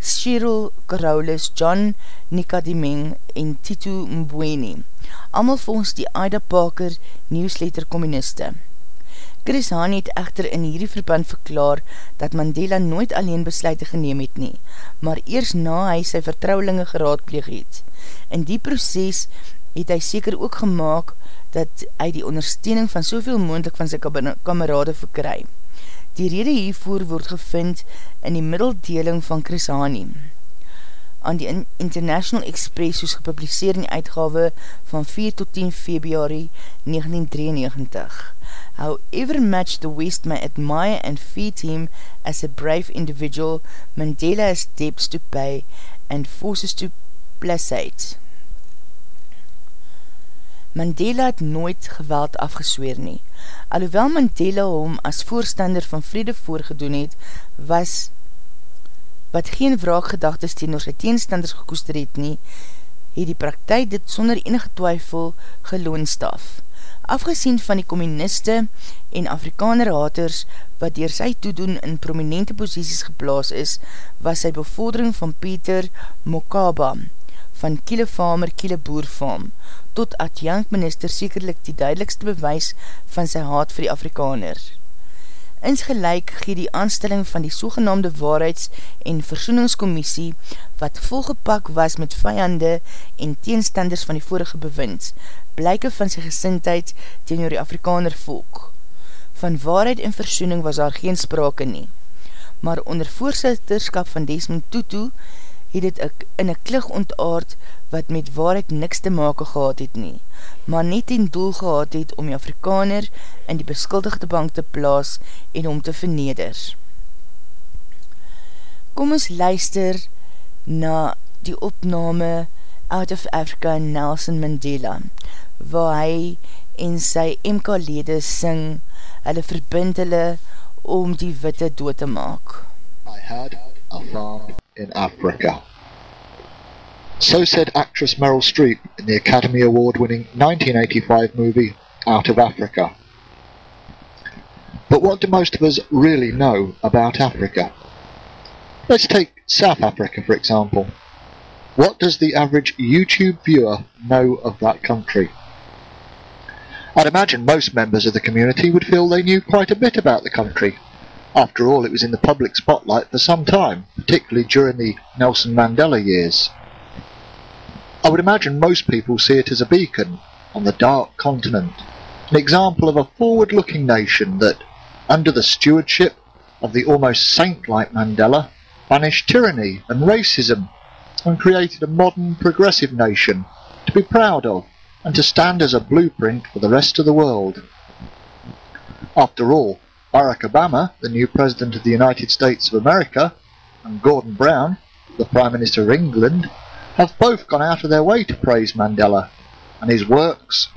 Cheryl Carolus, John Nikadimeng en Tito Mbweni, allemaal volgens die Aida Parker newsletter communiste. Chris Haan het echter in hierdie verband verklaar dat Mandela nooit alleen besluit geneem het nie, maar eers na hy sy vertrouwelinge geraadpleeg het. In die proces het hy seker ook gemaakt dat hy die ondersteuning van soveel moendlik van sy kamerade verkry. Die rede hiervoor word gevind in die middeldeling van Chris Hani. Aan die International Express soos gepubliseer in die uitgawe van 4 tot 10 februari 1993. However much the West may admire and feed him as a brave individual, Mandela has debts to pay and forces to placate. Mandela het nooit geweld afgesweer nie. Alhoewel Mandela hom as voorstander van vrede voorgedoen het, was wat geen wraakgedagtes teen oor sy teenstanders gekoester het nie, het die praktijk dit sonder enige twyfel geloonstaf. Afgesien van die communiste en Afrikaner haters wat dier sy toedoen in prominente posities geplaas is, was sy bevordering van Peter Mokaba van Kiele Farmer, Kiele Boer Farm, tot adjunct minister sekerlik die duidelikste bewys van sy haat vir die Afrikaner. Insgelijk gee die aanstelling van die sogenaamde waarheids- en versoeningskommissie, wat volgepak was met vijande en teenstanders van die vorige bewind, blyke van sy gesintheid teen die Afrikaner volk. Van waarheid en versoening was daar geen sprake nie, maar onder voorzitterskap van Desmond Tutu het het in een klig ontaard wat met waarheid niks te make gehad het nie, maar net in doel gehad het om die Afrikaner in die beskuldigde bank te plaas en om te verneder. Kom ons luister na die opname Out of Africa Nelson Mandela, waar hy en sy MK-lede sing, hulle verbind hulle om die witte dood te maak. I had a farm in Africa. So said actress Meryl Streep in the Academy Award-winning 1985 movie Out of Africa. But what do most of us really know about Africa? Let's take South Africa for example. What does the average YouTube viewer know of that country? I'd imagine most members of the community would feel they knew quite a bit about the country. After all, it was in the public spotlight for some time, particularly during the Nelson Mandela years. I would imagine most people see it as a beacon on the dark continent, an example of a forward-looking nation that, under the stewardship of the almost saint-like Mandela, banished tyranny and racism and created a modern progressive nation to be proud of and to stand as a blueprint for the rest of the world. After all, Barack Obama, the new President of the United States of America, and Gordon Brown, the Prime Minister of England, have both gone out of their way to praise Mandela and his works,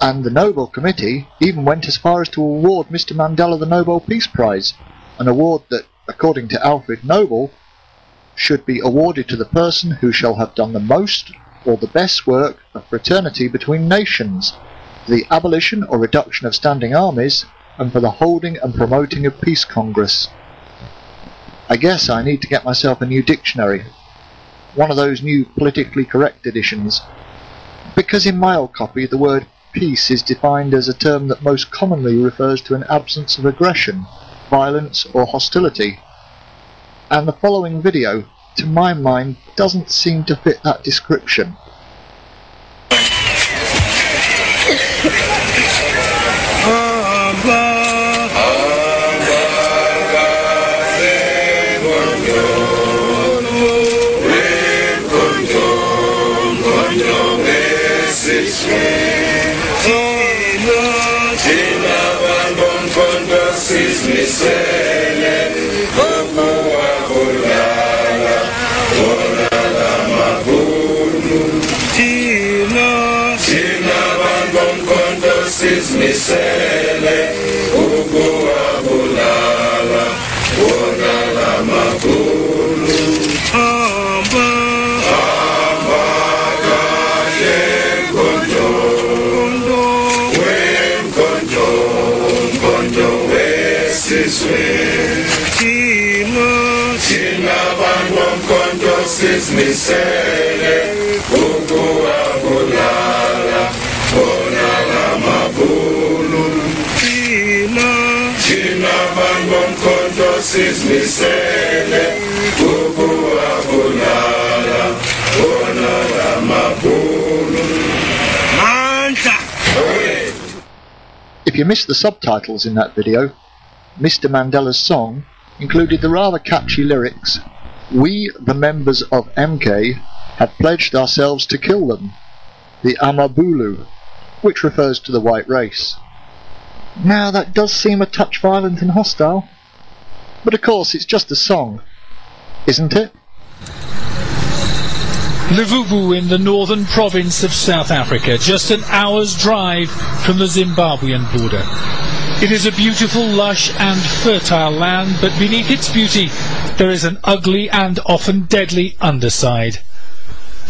and the Nobel Committee even went as far as to award Mr. Mandela the Nobel Peace Prize, an award that, according to Alfred Nobel, should be awarded to the person who shall have done the most or the best work of fraternity between nations, the abolition or reduction of standing armies, and for the holding and promoting of peace congress. I guess I need to get myself a new dictionary, one of those new politically correct editions, because in my old copy the word peace is defined as a term that most commonly refers to an absence of aggression, violence or hostility, and the following video, to my mind, doesn't seem to fit that description. misele ugu abulala wona makulu amba amba kaje kondo kondo we siswe tina tina bango kondo sis misele ugu abulala simisele ukuwabulala wona lamabhulu mandla If you missed the subtitles in that video, Mr. Mandela's song included the rather catchy lyrics We, the members of MK, have pledged ourselves to kill them, the Amabulu, which refers to the white race. Now that does seem a touch violent and hostile, but of course it's just a song, isn't it? Livuvu in the northern province of South Africa, just an hour's drive from the Zimbabwean border. It is a beautiful, lush and fertile land, but beneath its beauty there is an ugly and often deadly underside.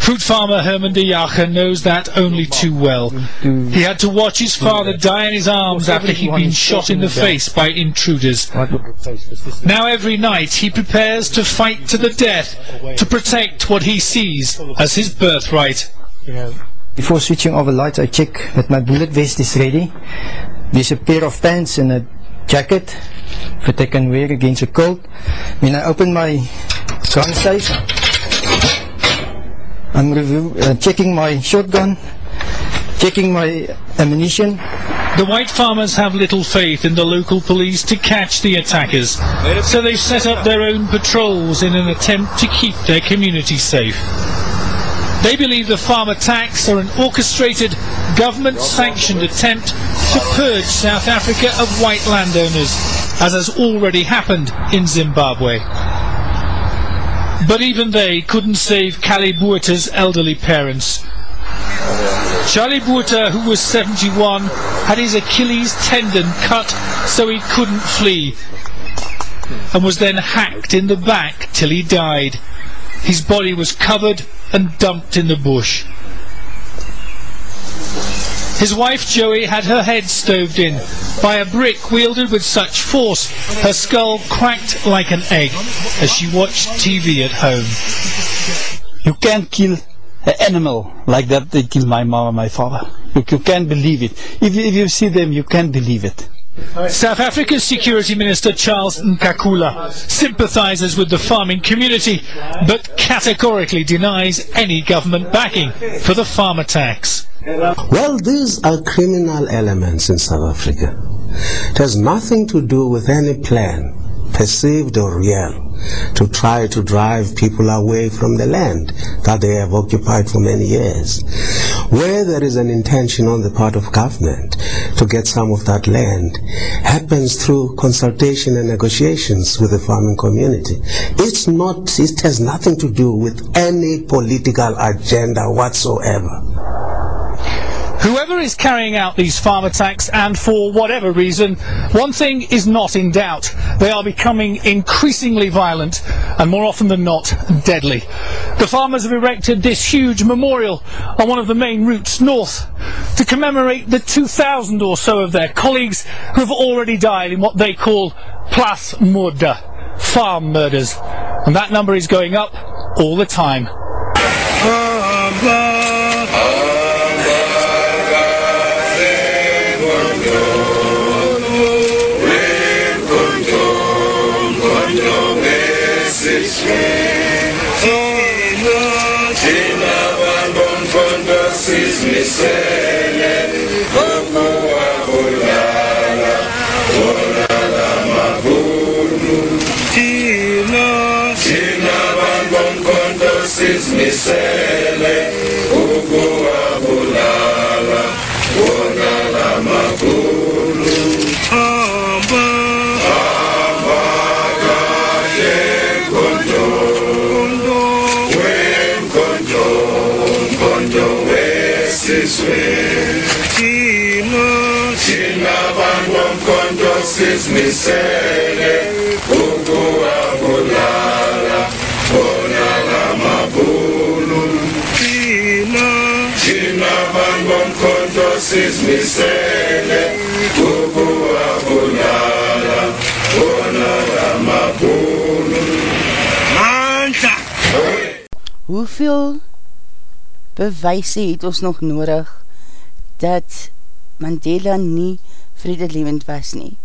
Fruit farmer Herman de Jager knows that only too well. He had to watch his father die in his arms after he'd been shot in the face by intruders. Now every night he prepares to fight to the death to protect what he sees as his birthright. Before switching over lights, I check that my bullet vest is ready. There's a pair of pants and a jacket that I can wear against the cold. When I open my gun safe, I'm review, uh, checking my shotgun, checking my ammunition. The white farmers have little faith in the local police to catch the attackers, so they've set up their own patrols in an attempt to keep their community safe. They believe the farm attacks are an orchestrated, government-sanctioned attempt to purge South Africa of white landowners, as has already happened in Zimbabwe. But even they couldn't save Kali Buerta's elderly parents. Charlie Buerta, who was 71, had his Achilles tendon cut so he couldn't flee, and was then hacked in the back till he died. His body was covered and dumped in the bush. His wife Joey had her head stoved in by a brick wielded with such force her skull cracked like an egg as she watched TV at home. You can't kill an animal like that they killed my mom and my father. You, you can't believe it. If, you- if you see them, you can't believe it. South Africa's Security Minister Charles Nkakula sympathises with the farming community but categorically denies any government backing for the farm attacks. Well, these are criminal elements in South Africa. It has nothing to do with any plan, perceived or real, to try to drive people away from the land that they have occupied for many years. Where there is an intention on the part of government to get some of that land, happens through consultation and negotiations with the farming community. It's not, it has nothing to do with any political agenda whatsoever. Whoever is carrying out these farm attacks, and for whatever reason, one thing is not in doubt. They are becoming increasingly violent, and more often than not, deadly. The farmers have erected this huge memorial on one of the main routes north to commemorate the 2,000 or so of their colleagues who have already died in what they call Plas Murder, farm murders. And that number is going up all the time. Francis Misele Makua Olala Olala Magunu Tina Tina Bambon Condosis Misele Ogua Moses Misele, Ugua Bulala, Onala Mabulu, Tina, Tina Van Bonkon Moses Misele, Ugua Bulala, Onala Mabulu. Manta! Hoeveel bewijse het ons nog nodig dat Mandela nie vredelevend was nie.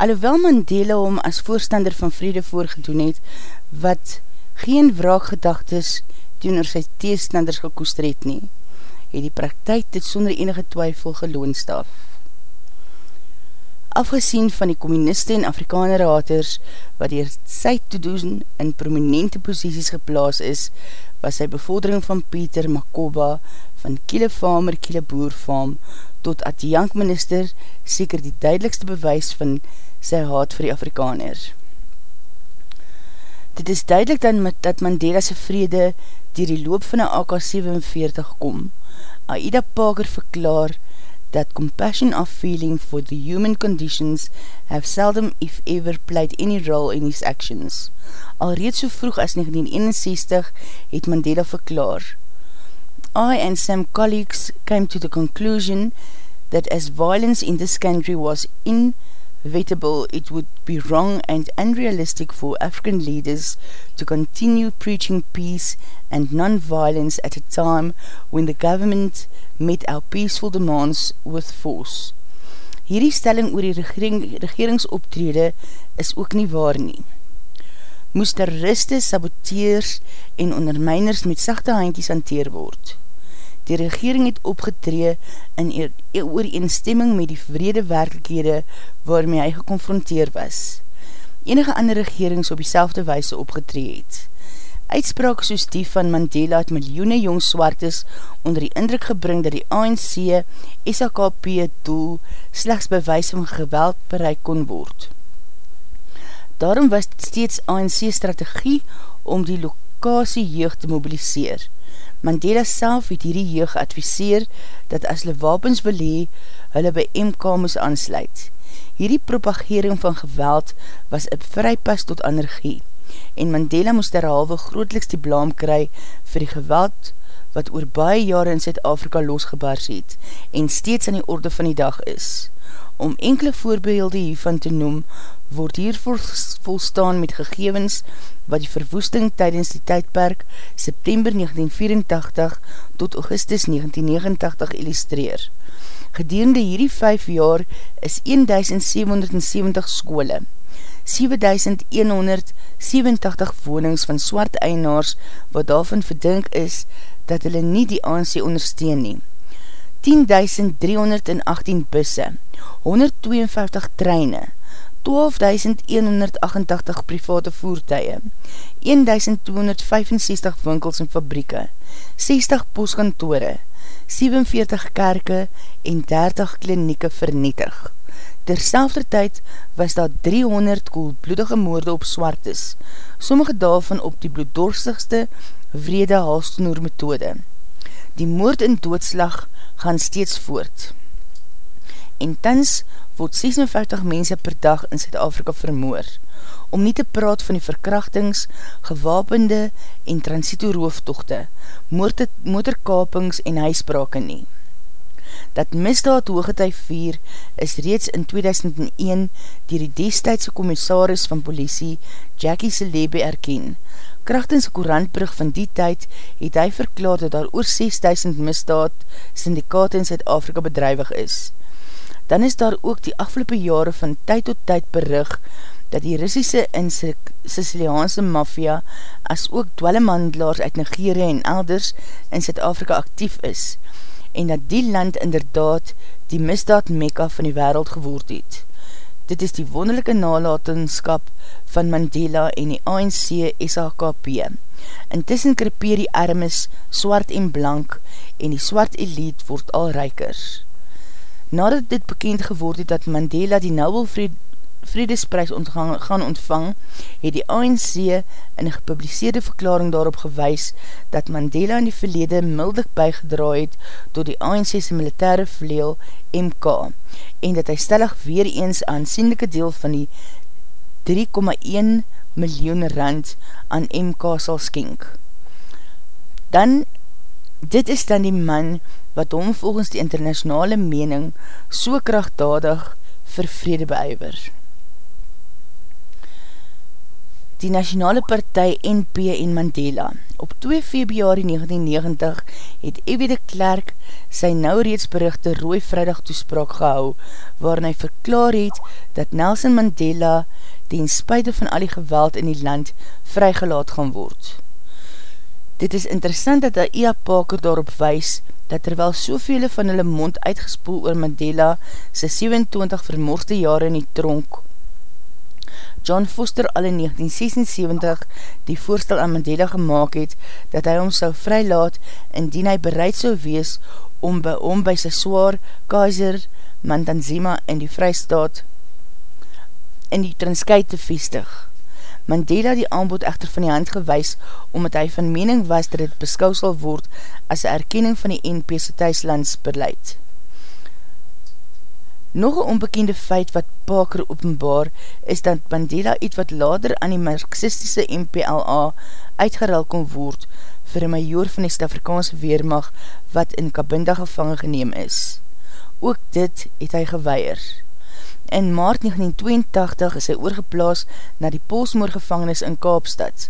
Alhoewel Mandela hom as voorstander van vrede voorgedoen het, wat geen wraakgedachtes doen oor sy teestanders gekoester het nie, het die praktijk dit sonder enige twyfel geloonstaf. Afgesien van die communiste en Afrikaner haters, wat dier sy te doen in prominente posisies geplaas is, was sy bevordering van Peter Makoba van Kiele Farmer, Kiele Boerfarm, tot adjankminister seker die duidelikste bewys van sy haat vir die Afrikaner. Dit is duidelik dan met, dat Mandela sy vrede dier die loop van een AK-47 kom. Aida Parker verklaar that compassion of feeling for the human conditions have seldom if ever played any role in his actions. Al reeds so vroeg as 1961 het Mandela verklaar. I and some colleagues came to the conclusion that as violence in this country was in vetable, it would be wrong and unrealistic for African leaders to continue preaching peace and non-violence at a time when the government met our peaceful demands with force. Hierdie stelling oor die regering, regeringsoptrede is ook nie waar nie. Moes terroriste, saboteurs en ondermijners met sachte handjies hanteer word. Die regering het opgetree in ooreenstemming met die vrede werkelikhede waarmee hy geconfronteer was. Enige ander regerings op die weise opgetree het. Uitspraak soos die van Mandela het miljoene jong swartes onder die indruk gebring dat die ANC SAKP doel slechts bewys van geweld bereik kon word. Daarom was dit steeds ANC strategie om die lokasie jeugd te mobiliseer. Mandela self het hierdie jeug adviseer dat as hulle wapens wil hee, hulle by MK moes aansluit. Hierdie propagering van geweld was een vrypas tot energie en Mandela moes derhalwe grootliks die blaam kry vir die geweld wat oor baie jare in Zuid-Afrika losgebars het en steeds aan die orde van die dag is. Om enkele voorbeelde hiervan te noem, word hier volstaan met gegevens wat die verwoesting tydens die tydperk September 1984 tot Augustus 1989 illustreer. Gedeende hierdie 5 jaar is 1770 skole, 7187 wonings van swart einaars wat daarvan verdink is dat hulle nie die ANC ondersteun nie. 10.318 busse, 152 treine, 12.188 private voertuie, 1.265 winkels en fabrieke, 60 postkantore, 47 kerke en 30 klinieke vernietig. Terselfde tyd was daar 300 koelbloedige moorde op swartes, sommige daarvan op die bloeddorstigste vrede halstoenoor methode. Die moord en doodslag gaan steeds voort. En tans word 56 mense per dag in Zuid-Afrika vermoor, om nie te praat van die verkrachtings, gewapende en transito-rooftochte, motorkapings en huisbrake nie. Dat misdaad hooggetij 4 is reeds in 2001 dier die destijdse commissaris van politie Jackie Selebe erken. Krachtens korantbrug van die tyd het hy verklaar dat daar oor 6000 misdaad syndikaat in Zuid-Afrika bedrijwig is dan is daar ook die afgelopen jare van tyd tot tyd berig dat die Russische en Siciliaanse mafia as ook dwellemandelaars uit Nigeria en elders in Zuid-Afrika actief is en dat die land inderdaad die misdaad mekka van die wereld gewoord het. Dit is die wonderlijke nalatenskap van Mandela en die ANC SHKP. Intussen krepeer die armes, swart en blank en die swart elite word al rijkers. Nadat dit bekend geword het dat Mandela die Nobel Vredesprys ontgang, gaan ontvang, het die ANC in een gepubliseerde verklaring daarop gewys dat Mandela in die verlede mildig bijgedraai het tot die ANC's militaire vleel MK en dat hy stellig weer eens aansienlijke deel van die 3,1 miljoen rand aan MK sal skenk. Dan, dit is dan die man wat hom volgens die internationale mening so krachtdadig vir vrede beijwer. die Nationale Partij NP en Mandela. Op 2 februari 1990 het Ewe de Klerk sy nou reeds berichte rooi vrijdag toespraak gehou, waarin hy verklaar het dat Nelson Mandela ten spuite van al die geweld in die land vrygelaat gaan word. Dit is interessant dat A.I.A. Parker daarop wys dat terwyl soveel van hulle mond uitgespoel oor Mandela sy 27 vermoorde jare in die tronk, John Foster al in 1976 die voorstel aan Mandela gemaakt het, dat hy hom sou vrylaat indien hy bereid sou wees om by hom by sy swaar Kaiser Mandanzima in die vrystaat in die Transkei te vestig. Mandela die aanbod echter van die hand gewys, omdat hy van mening was dat het beskou sal word as een erkenning van die NP'se thuislandsbeleid. Nog een onbekende feit wat Parker openbaar is dat Mandela iets wat later aan die marxistische MPLA uitgeruil kon word vir een major van die Stafrikaanse Weermacht wat in Kabinda gevangen geneem is. Ook dit het hy geweier. In maart 1982 is hy oorgeplaas na die Polsmoorgevangenis in Kaapstad.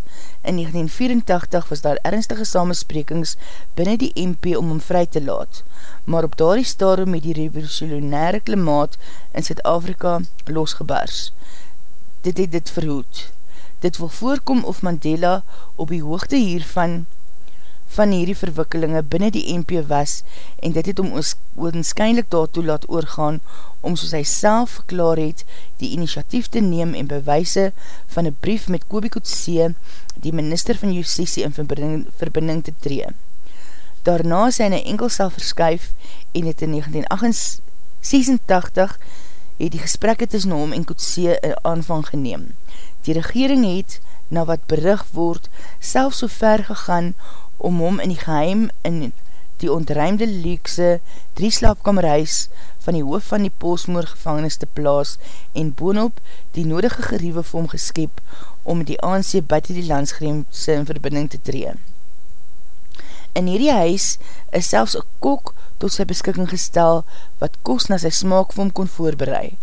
In 1984 was daar ernstige samensprekings binnen die MP om hom vry te laat, maar op daardie stadium met die revolutionaire klimaat in Zuid-Afrika losgebars. Dit het dit verhoed. Dit wil voorkom of Mandela op die hoogte hiervan van hierdie verwikkelinge binnen die MP was en dit het om oonskynlik daartoe laat oorgaan om soos hy self verklaar het die initiatief te neem en bewijse van een brief met Kobi Kutsie, die minister van Justitie in verbinding te tree. Daarna is hy in een enkel sal verskuif en het in 1986 het die gesprekke tussen hom en Kutsie in aanvang geneem. Die regering het, na wat berig word, self so ver gegaan om hom in die geheim in die ontruimde leekse drie slaapkamerhuis van die hoof van die Polsmoor gevangenis te plaas en boonop die nodige geriewe vir hom geskep om die ANC buiten die landsgremse in verbinding te tree. In hierdie huis is selfs een kok tot sy beskikking gestel wat kos na sy smaak vir hom kon voorbereid.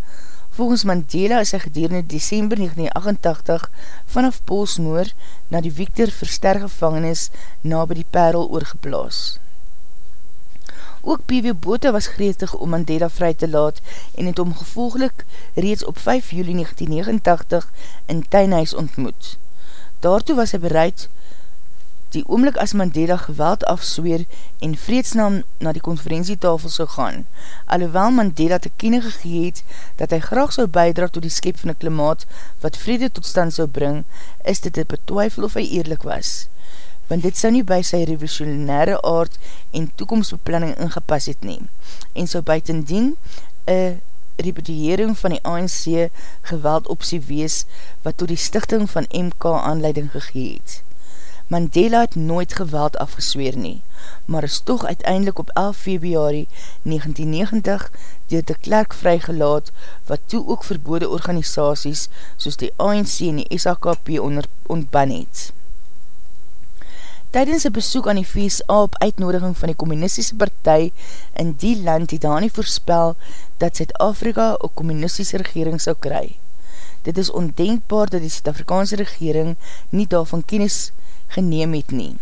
Volgens Mandela is hy gedurende December 1988 vanaf Polsmoor na die Victor Verster gevangenis na by die Perl oorgeplaas. Ook P.W. Bota was gretig om Mandela vry te laat en het om gevolgelik reeds op 5 juli 1989 in Tuinhuis ontmoet. Daartoe was hy bereid die oomlik as Mandela geweld afsweer en vreedsnaam na die konferentietafel sou gaan, alhoewel Mandela te kenne gegeet dat hy graag sou bijdra tot die skep van die klimaat wat vrede tot stand sou bring, is dit het betwijfel of hy eerlik was. Want dit sou nie by sy revolutionaire aard en toekomstbeplanning ingepas het neem, en sou buitendien een repetiering van die ANC geweld opsie wees wat tot die stichting van MK aanleiding gegeet. Mandela het nooit geweld afgesweer nie, maar is toch uiteindelik op 11 februari 1990 dier de klerk vrygelaat wat toe ook verbode organisaties soos die ANC en die SAKP onder, ontban het. Tijdens een besoek aan die VSA op uitnodiging van die communistische partij in die land het Dani voorspel dat Zuid-Afrika een communistische regering sal kry. Dit is ondenkbaar dat die Zuid-Afrikaanse regering nie daarvan kennis geneem het nie.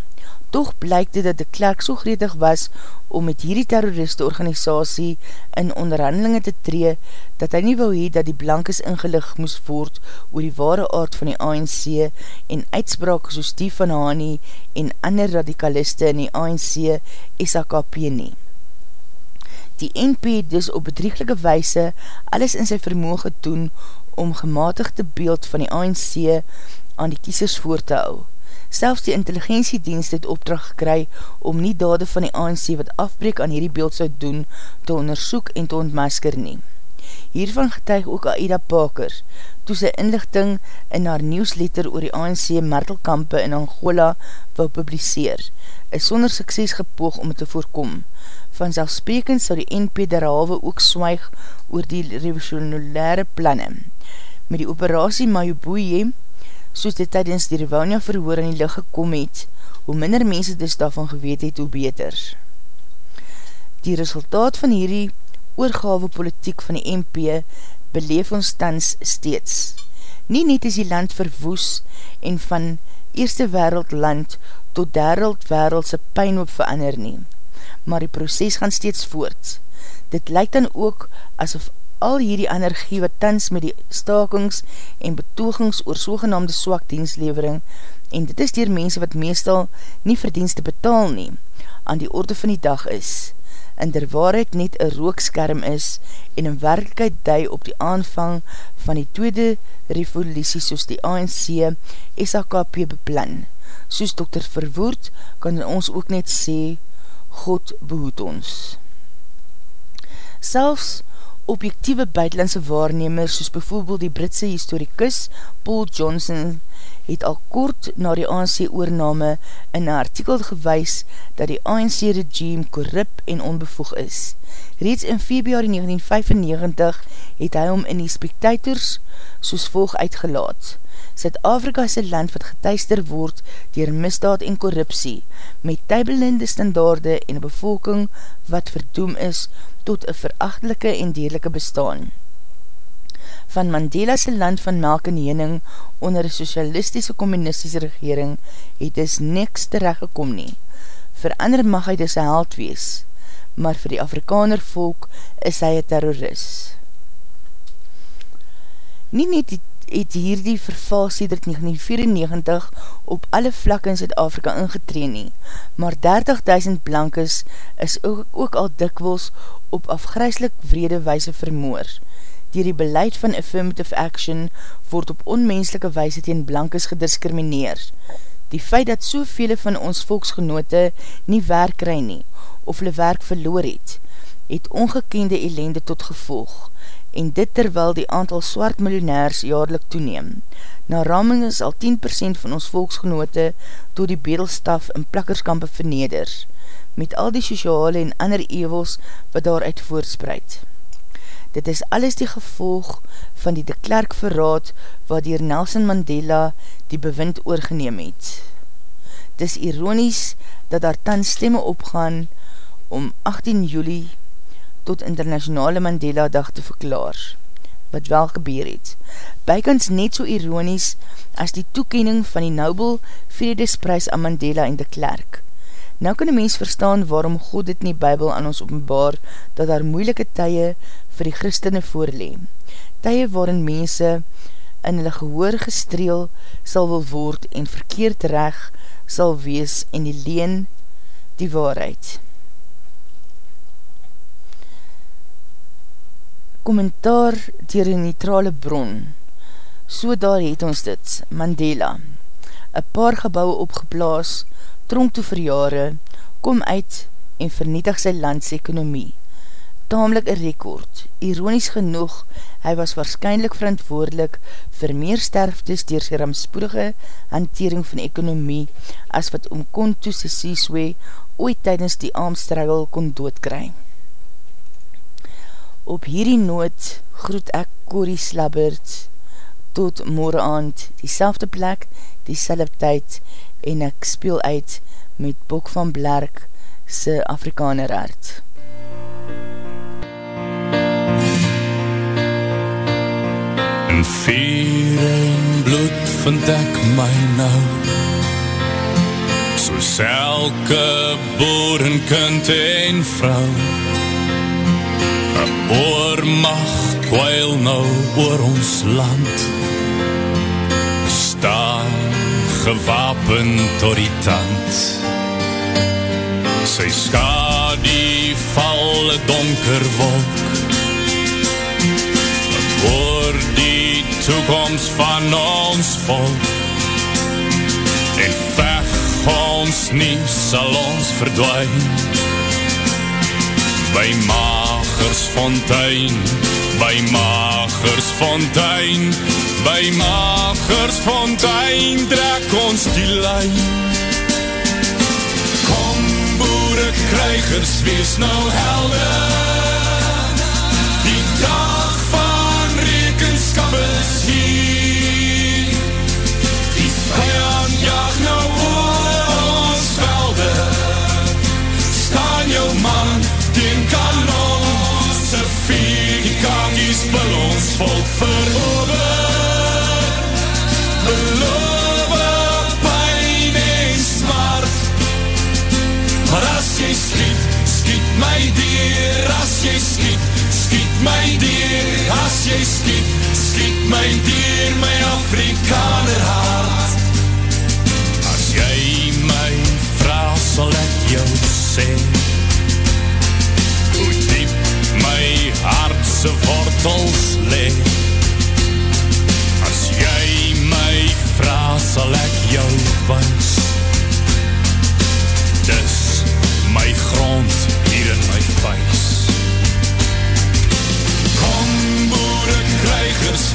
Toch blyk dit dat de klerk so gretig was om met hierdie terroriste organisatie in onderhandelinge te tree, dat hy nie wou hee dat die blankes ingelig moes word oor die ware aard van die ANC en uitspraak soos die van Hani en ander radikaliste in die ANC SAKP nie. Die NP het dus op bedrieglike weise alles in sy vermogen doen om gematigde beeld van die ANC aan die kiesers voor te hou. Selfs die intelligentiedienst het opdracht gekry om nie dade van die ANC wat afbreek aan hierdie beeld zou doen te onderzoek en te ontmasker nie. Hiervan getuig ook Aida Parker, toe sy inlichting in haar nieuwsletter oor die ANC martelkampe in Angola wil publiseer, is sonder sukses gepoog om het te voorkom. Vanzelfsprekend sal die NP derhalwe ook swaig oor die revolutionaire planne. Met die operatie Mayubuye soos dit tydens die Rivonia verhoor in die licht gekom het, hoe minder mense dus daarvan geweet het, hoe beter. Die resultaat van hierdie oorgave politiek van die MP beleef ons tans steeds. Nie net is die land verwoes en van eerste wereldland tot derde wereldse pijnhoop verander nie, maar die proces gaan steeds voort. Dit lyk dan ook asof al hierdie energie wat tans met die stakings en betogings oor sogenaamde swak dienslevering en dit is dier mense wat meestal nie verdienste betaal nie, aan die orde van die dag is, en der waarheid net een rookskerm is en in werkelijkheid dui op die aanvang van die tweede revolutie soos die ANC SAKP beplan. Soos dokter Verwoerd kan ons ook net sê, God behoed ons. Selfs objectieve buitenlandse waarnemers soos bijvoorbeeld die Britse historikus Paul Johnson het al kort na die ANC oorname in een artikel gewys dat die ANC regime korrup en onbevoeg is. Reeds in februari 1995 het hy om in die spectators soos volg uitgelaat. Zuid-Afrika is een land wat geteister word dier misdaad en korruptie, met tybelende standaarde en een bevolking wat verdoem is tot een verachtelike en deerlijke bestaan. Van Mandela's land van melk en jening onder een socialistische communistische regering het dus niks terechtgekom nie. Vir ander mag hy dus een held wees, maar vir die Afrikaner volk is hy een terrorist. Nie net die het hierdie verval sêdert 1994 op alle vlak in Zuid-Afrika ingetreen nie, maar 30.000 blankes is ook, ook al dikwels op afgryslik vrede wijse vermoor. Dier die beleid van affirmative action word op onmenselike wijse teen blankes gediskrimineer. Die feit dat soveel van ons volksgenote nie werk kry nie, of hulle werk verloor het, het ongekende ellende tot gevolg en dit terwyl die aantal swart miljonairs jaarlik toeneem. Na raming is al 10% van ons volksgenote door die bedelstaf in plakkerskampe verneder, met al die sociale en ander evels wat daaruit voorspreid. Dit is alles die gevolg van die de Klerk verraad wat dier Nelson Mandela die bewind oorgeneem het. Het is ironies dat daar tan stemme opgaan om 18 juli tot internationale Mandela dag te verklaar, wat wel gebeur het. Bykans net so ironies as die toekening van die Nobel Vredesprys aan Mandela en de Klerk. Nou kan die mens verstaan waarom God dit nie bybel aan ons openbaar dat daar moeilike tye vir die christene voorleem. Tye waarin mense in hulle gehoor gestreel sal wil word en verkeerd reg sal wees en die leen die waarheid. kommentaar dier een neutrale bron. So daar het ons dit, Mandela. Een paar gebouwe opgeplaas, tronk toe vir jare, kom uit en vernietig sy landse ekonomie. Tamelijk een rekord. Ironisch genoeg, hy was waarschijnlijk verantwoordelik vir meer sterftes dier sy ramspoedige hantering van ekonomie as wat om Konto Sesiswe ooit tydens die armstruggle kon doodkry. Op hierdie noot groet ek Corrie Slabbert tot morgen aand, die selfde plek, die selfde tyd en ek speel uit met Bok van Blerk se Afrikaner hart. In vier en bloed vind ek my nou. Soos elke boer en kind en vrou. Oormacht kwijl nou oor ons land. Staan gewapen tot die tand sy ska die valle donker wolk. Oor die toekomst van ons volk. En vech ons nie sal ons verdwijn. By maak Magersfontein by Magersfontein by Magersfontein trek ons die lijn. Kom boere krijgers wees nou helder. Die dag Verover, beloof pijn en smart. Maar as jy skiet, skiet my dier, as jy skiet, skiet my dier, as jy skiet, skiet my dier, my Afrikaner hart. As jy my vraag sal ek jou sê, hoe diep my hartse wortels leeg, sal ek jou wys. Dis my grond hier in my vuis. Kom boere krijgers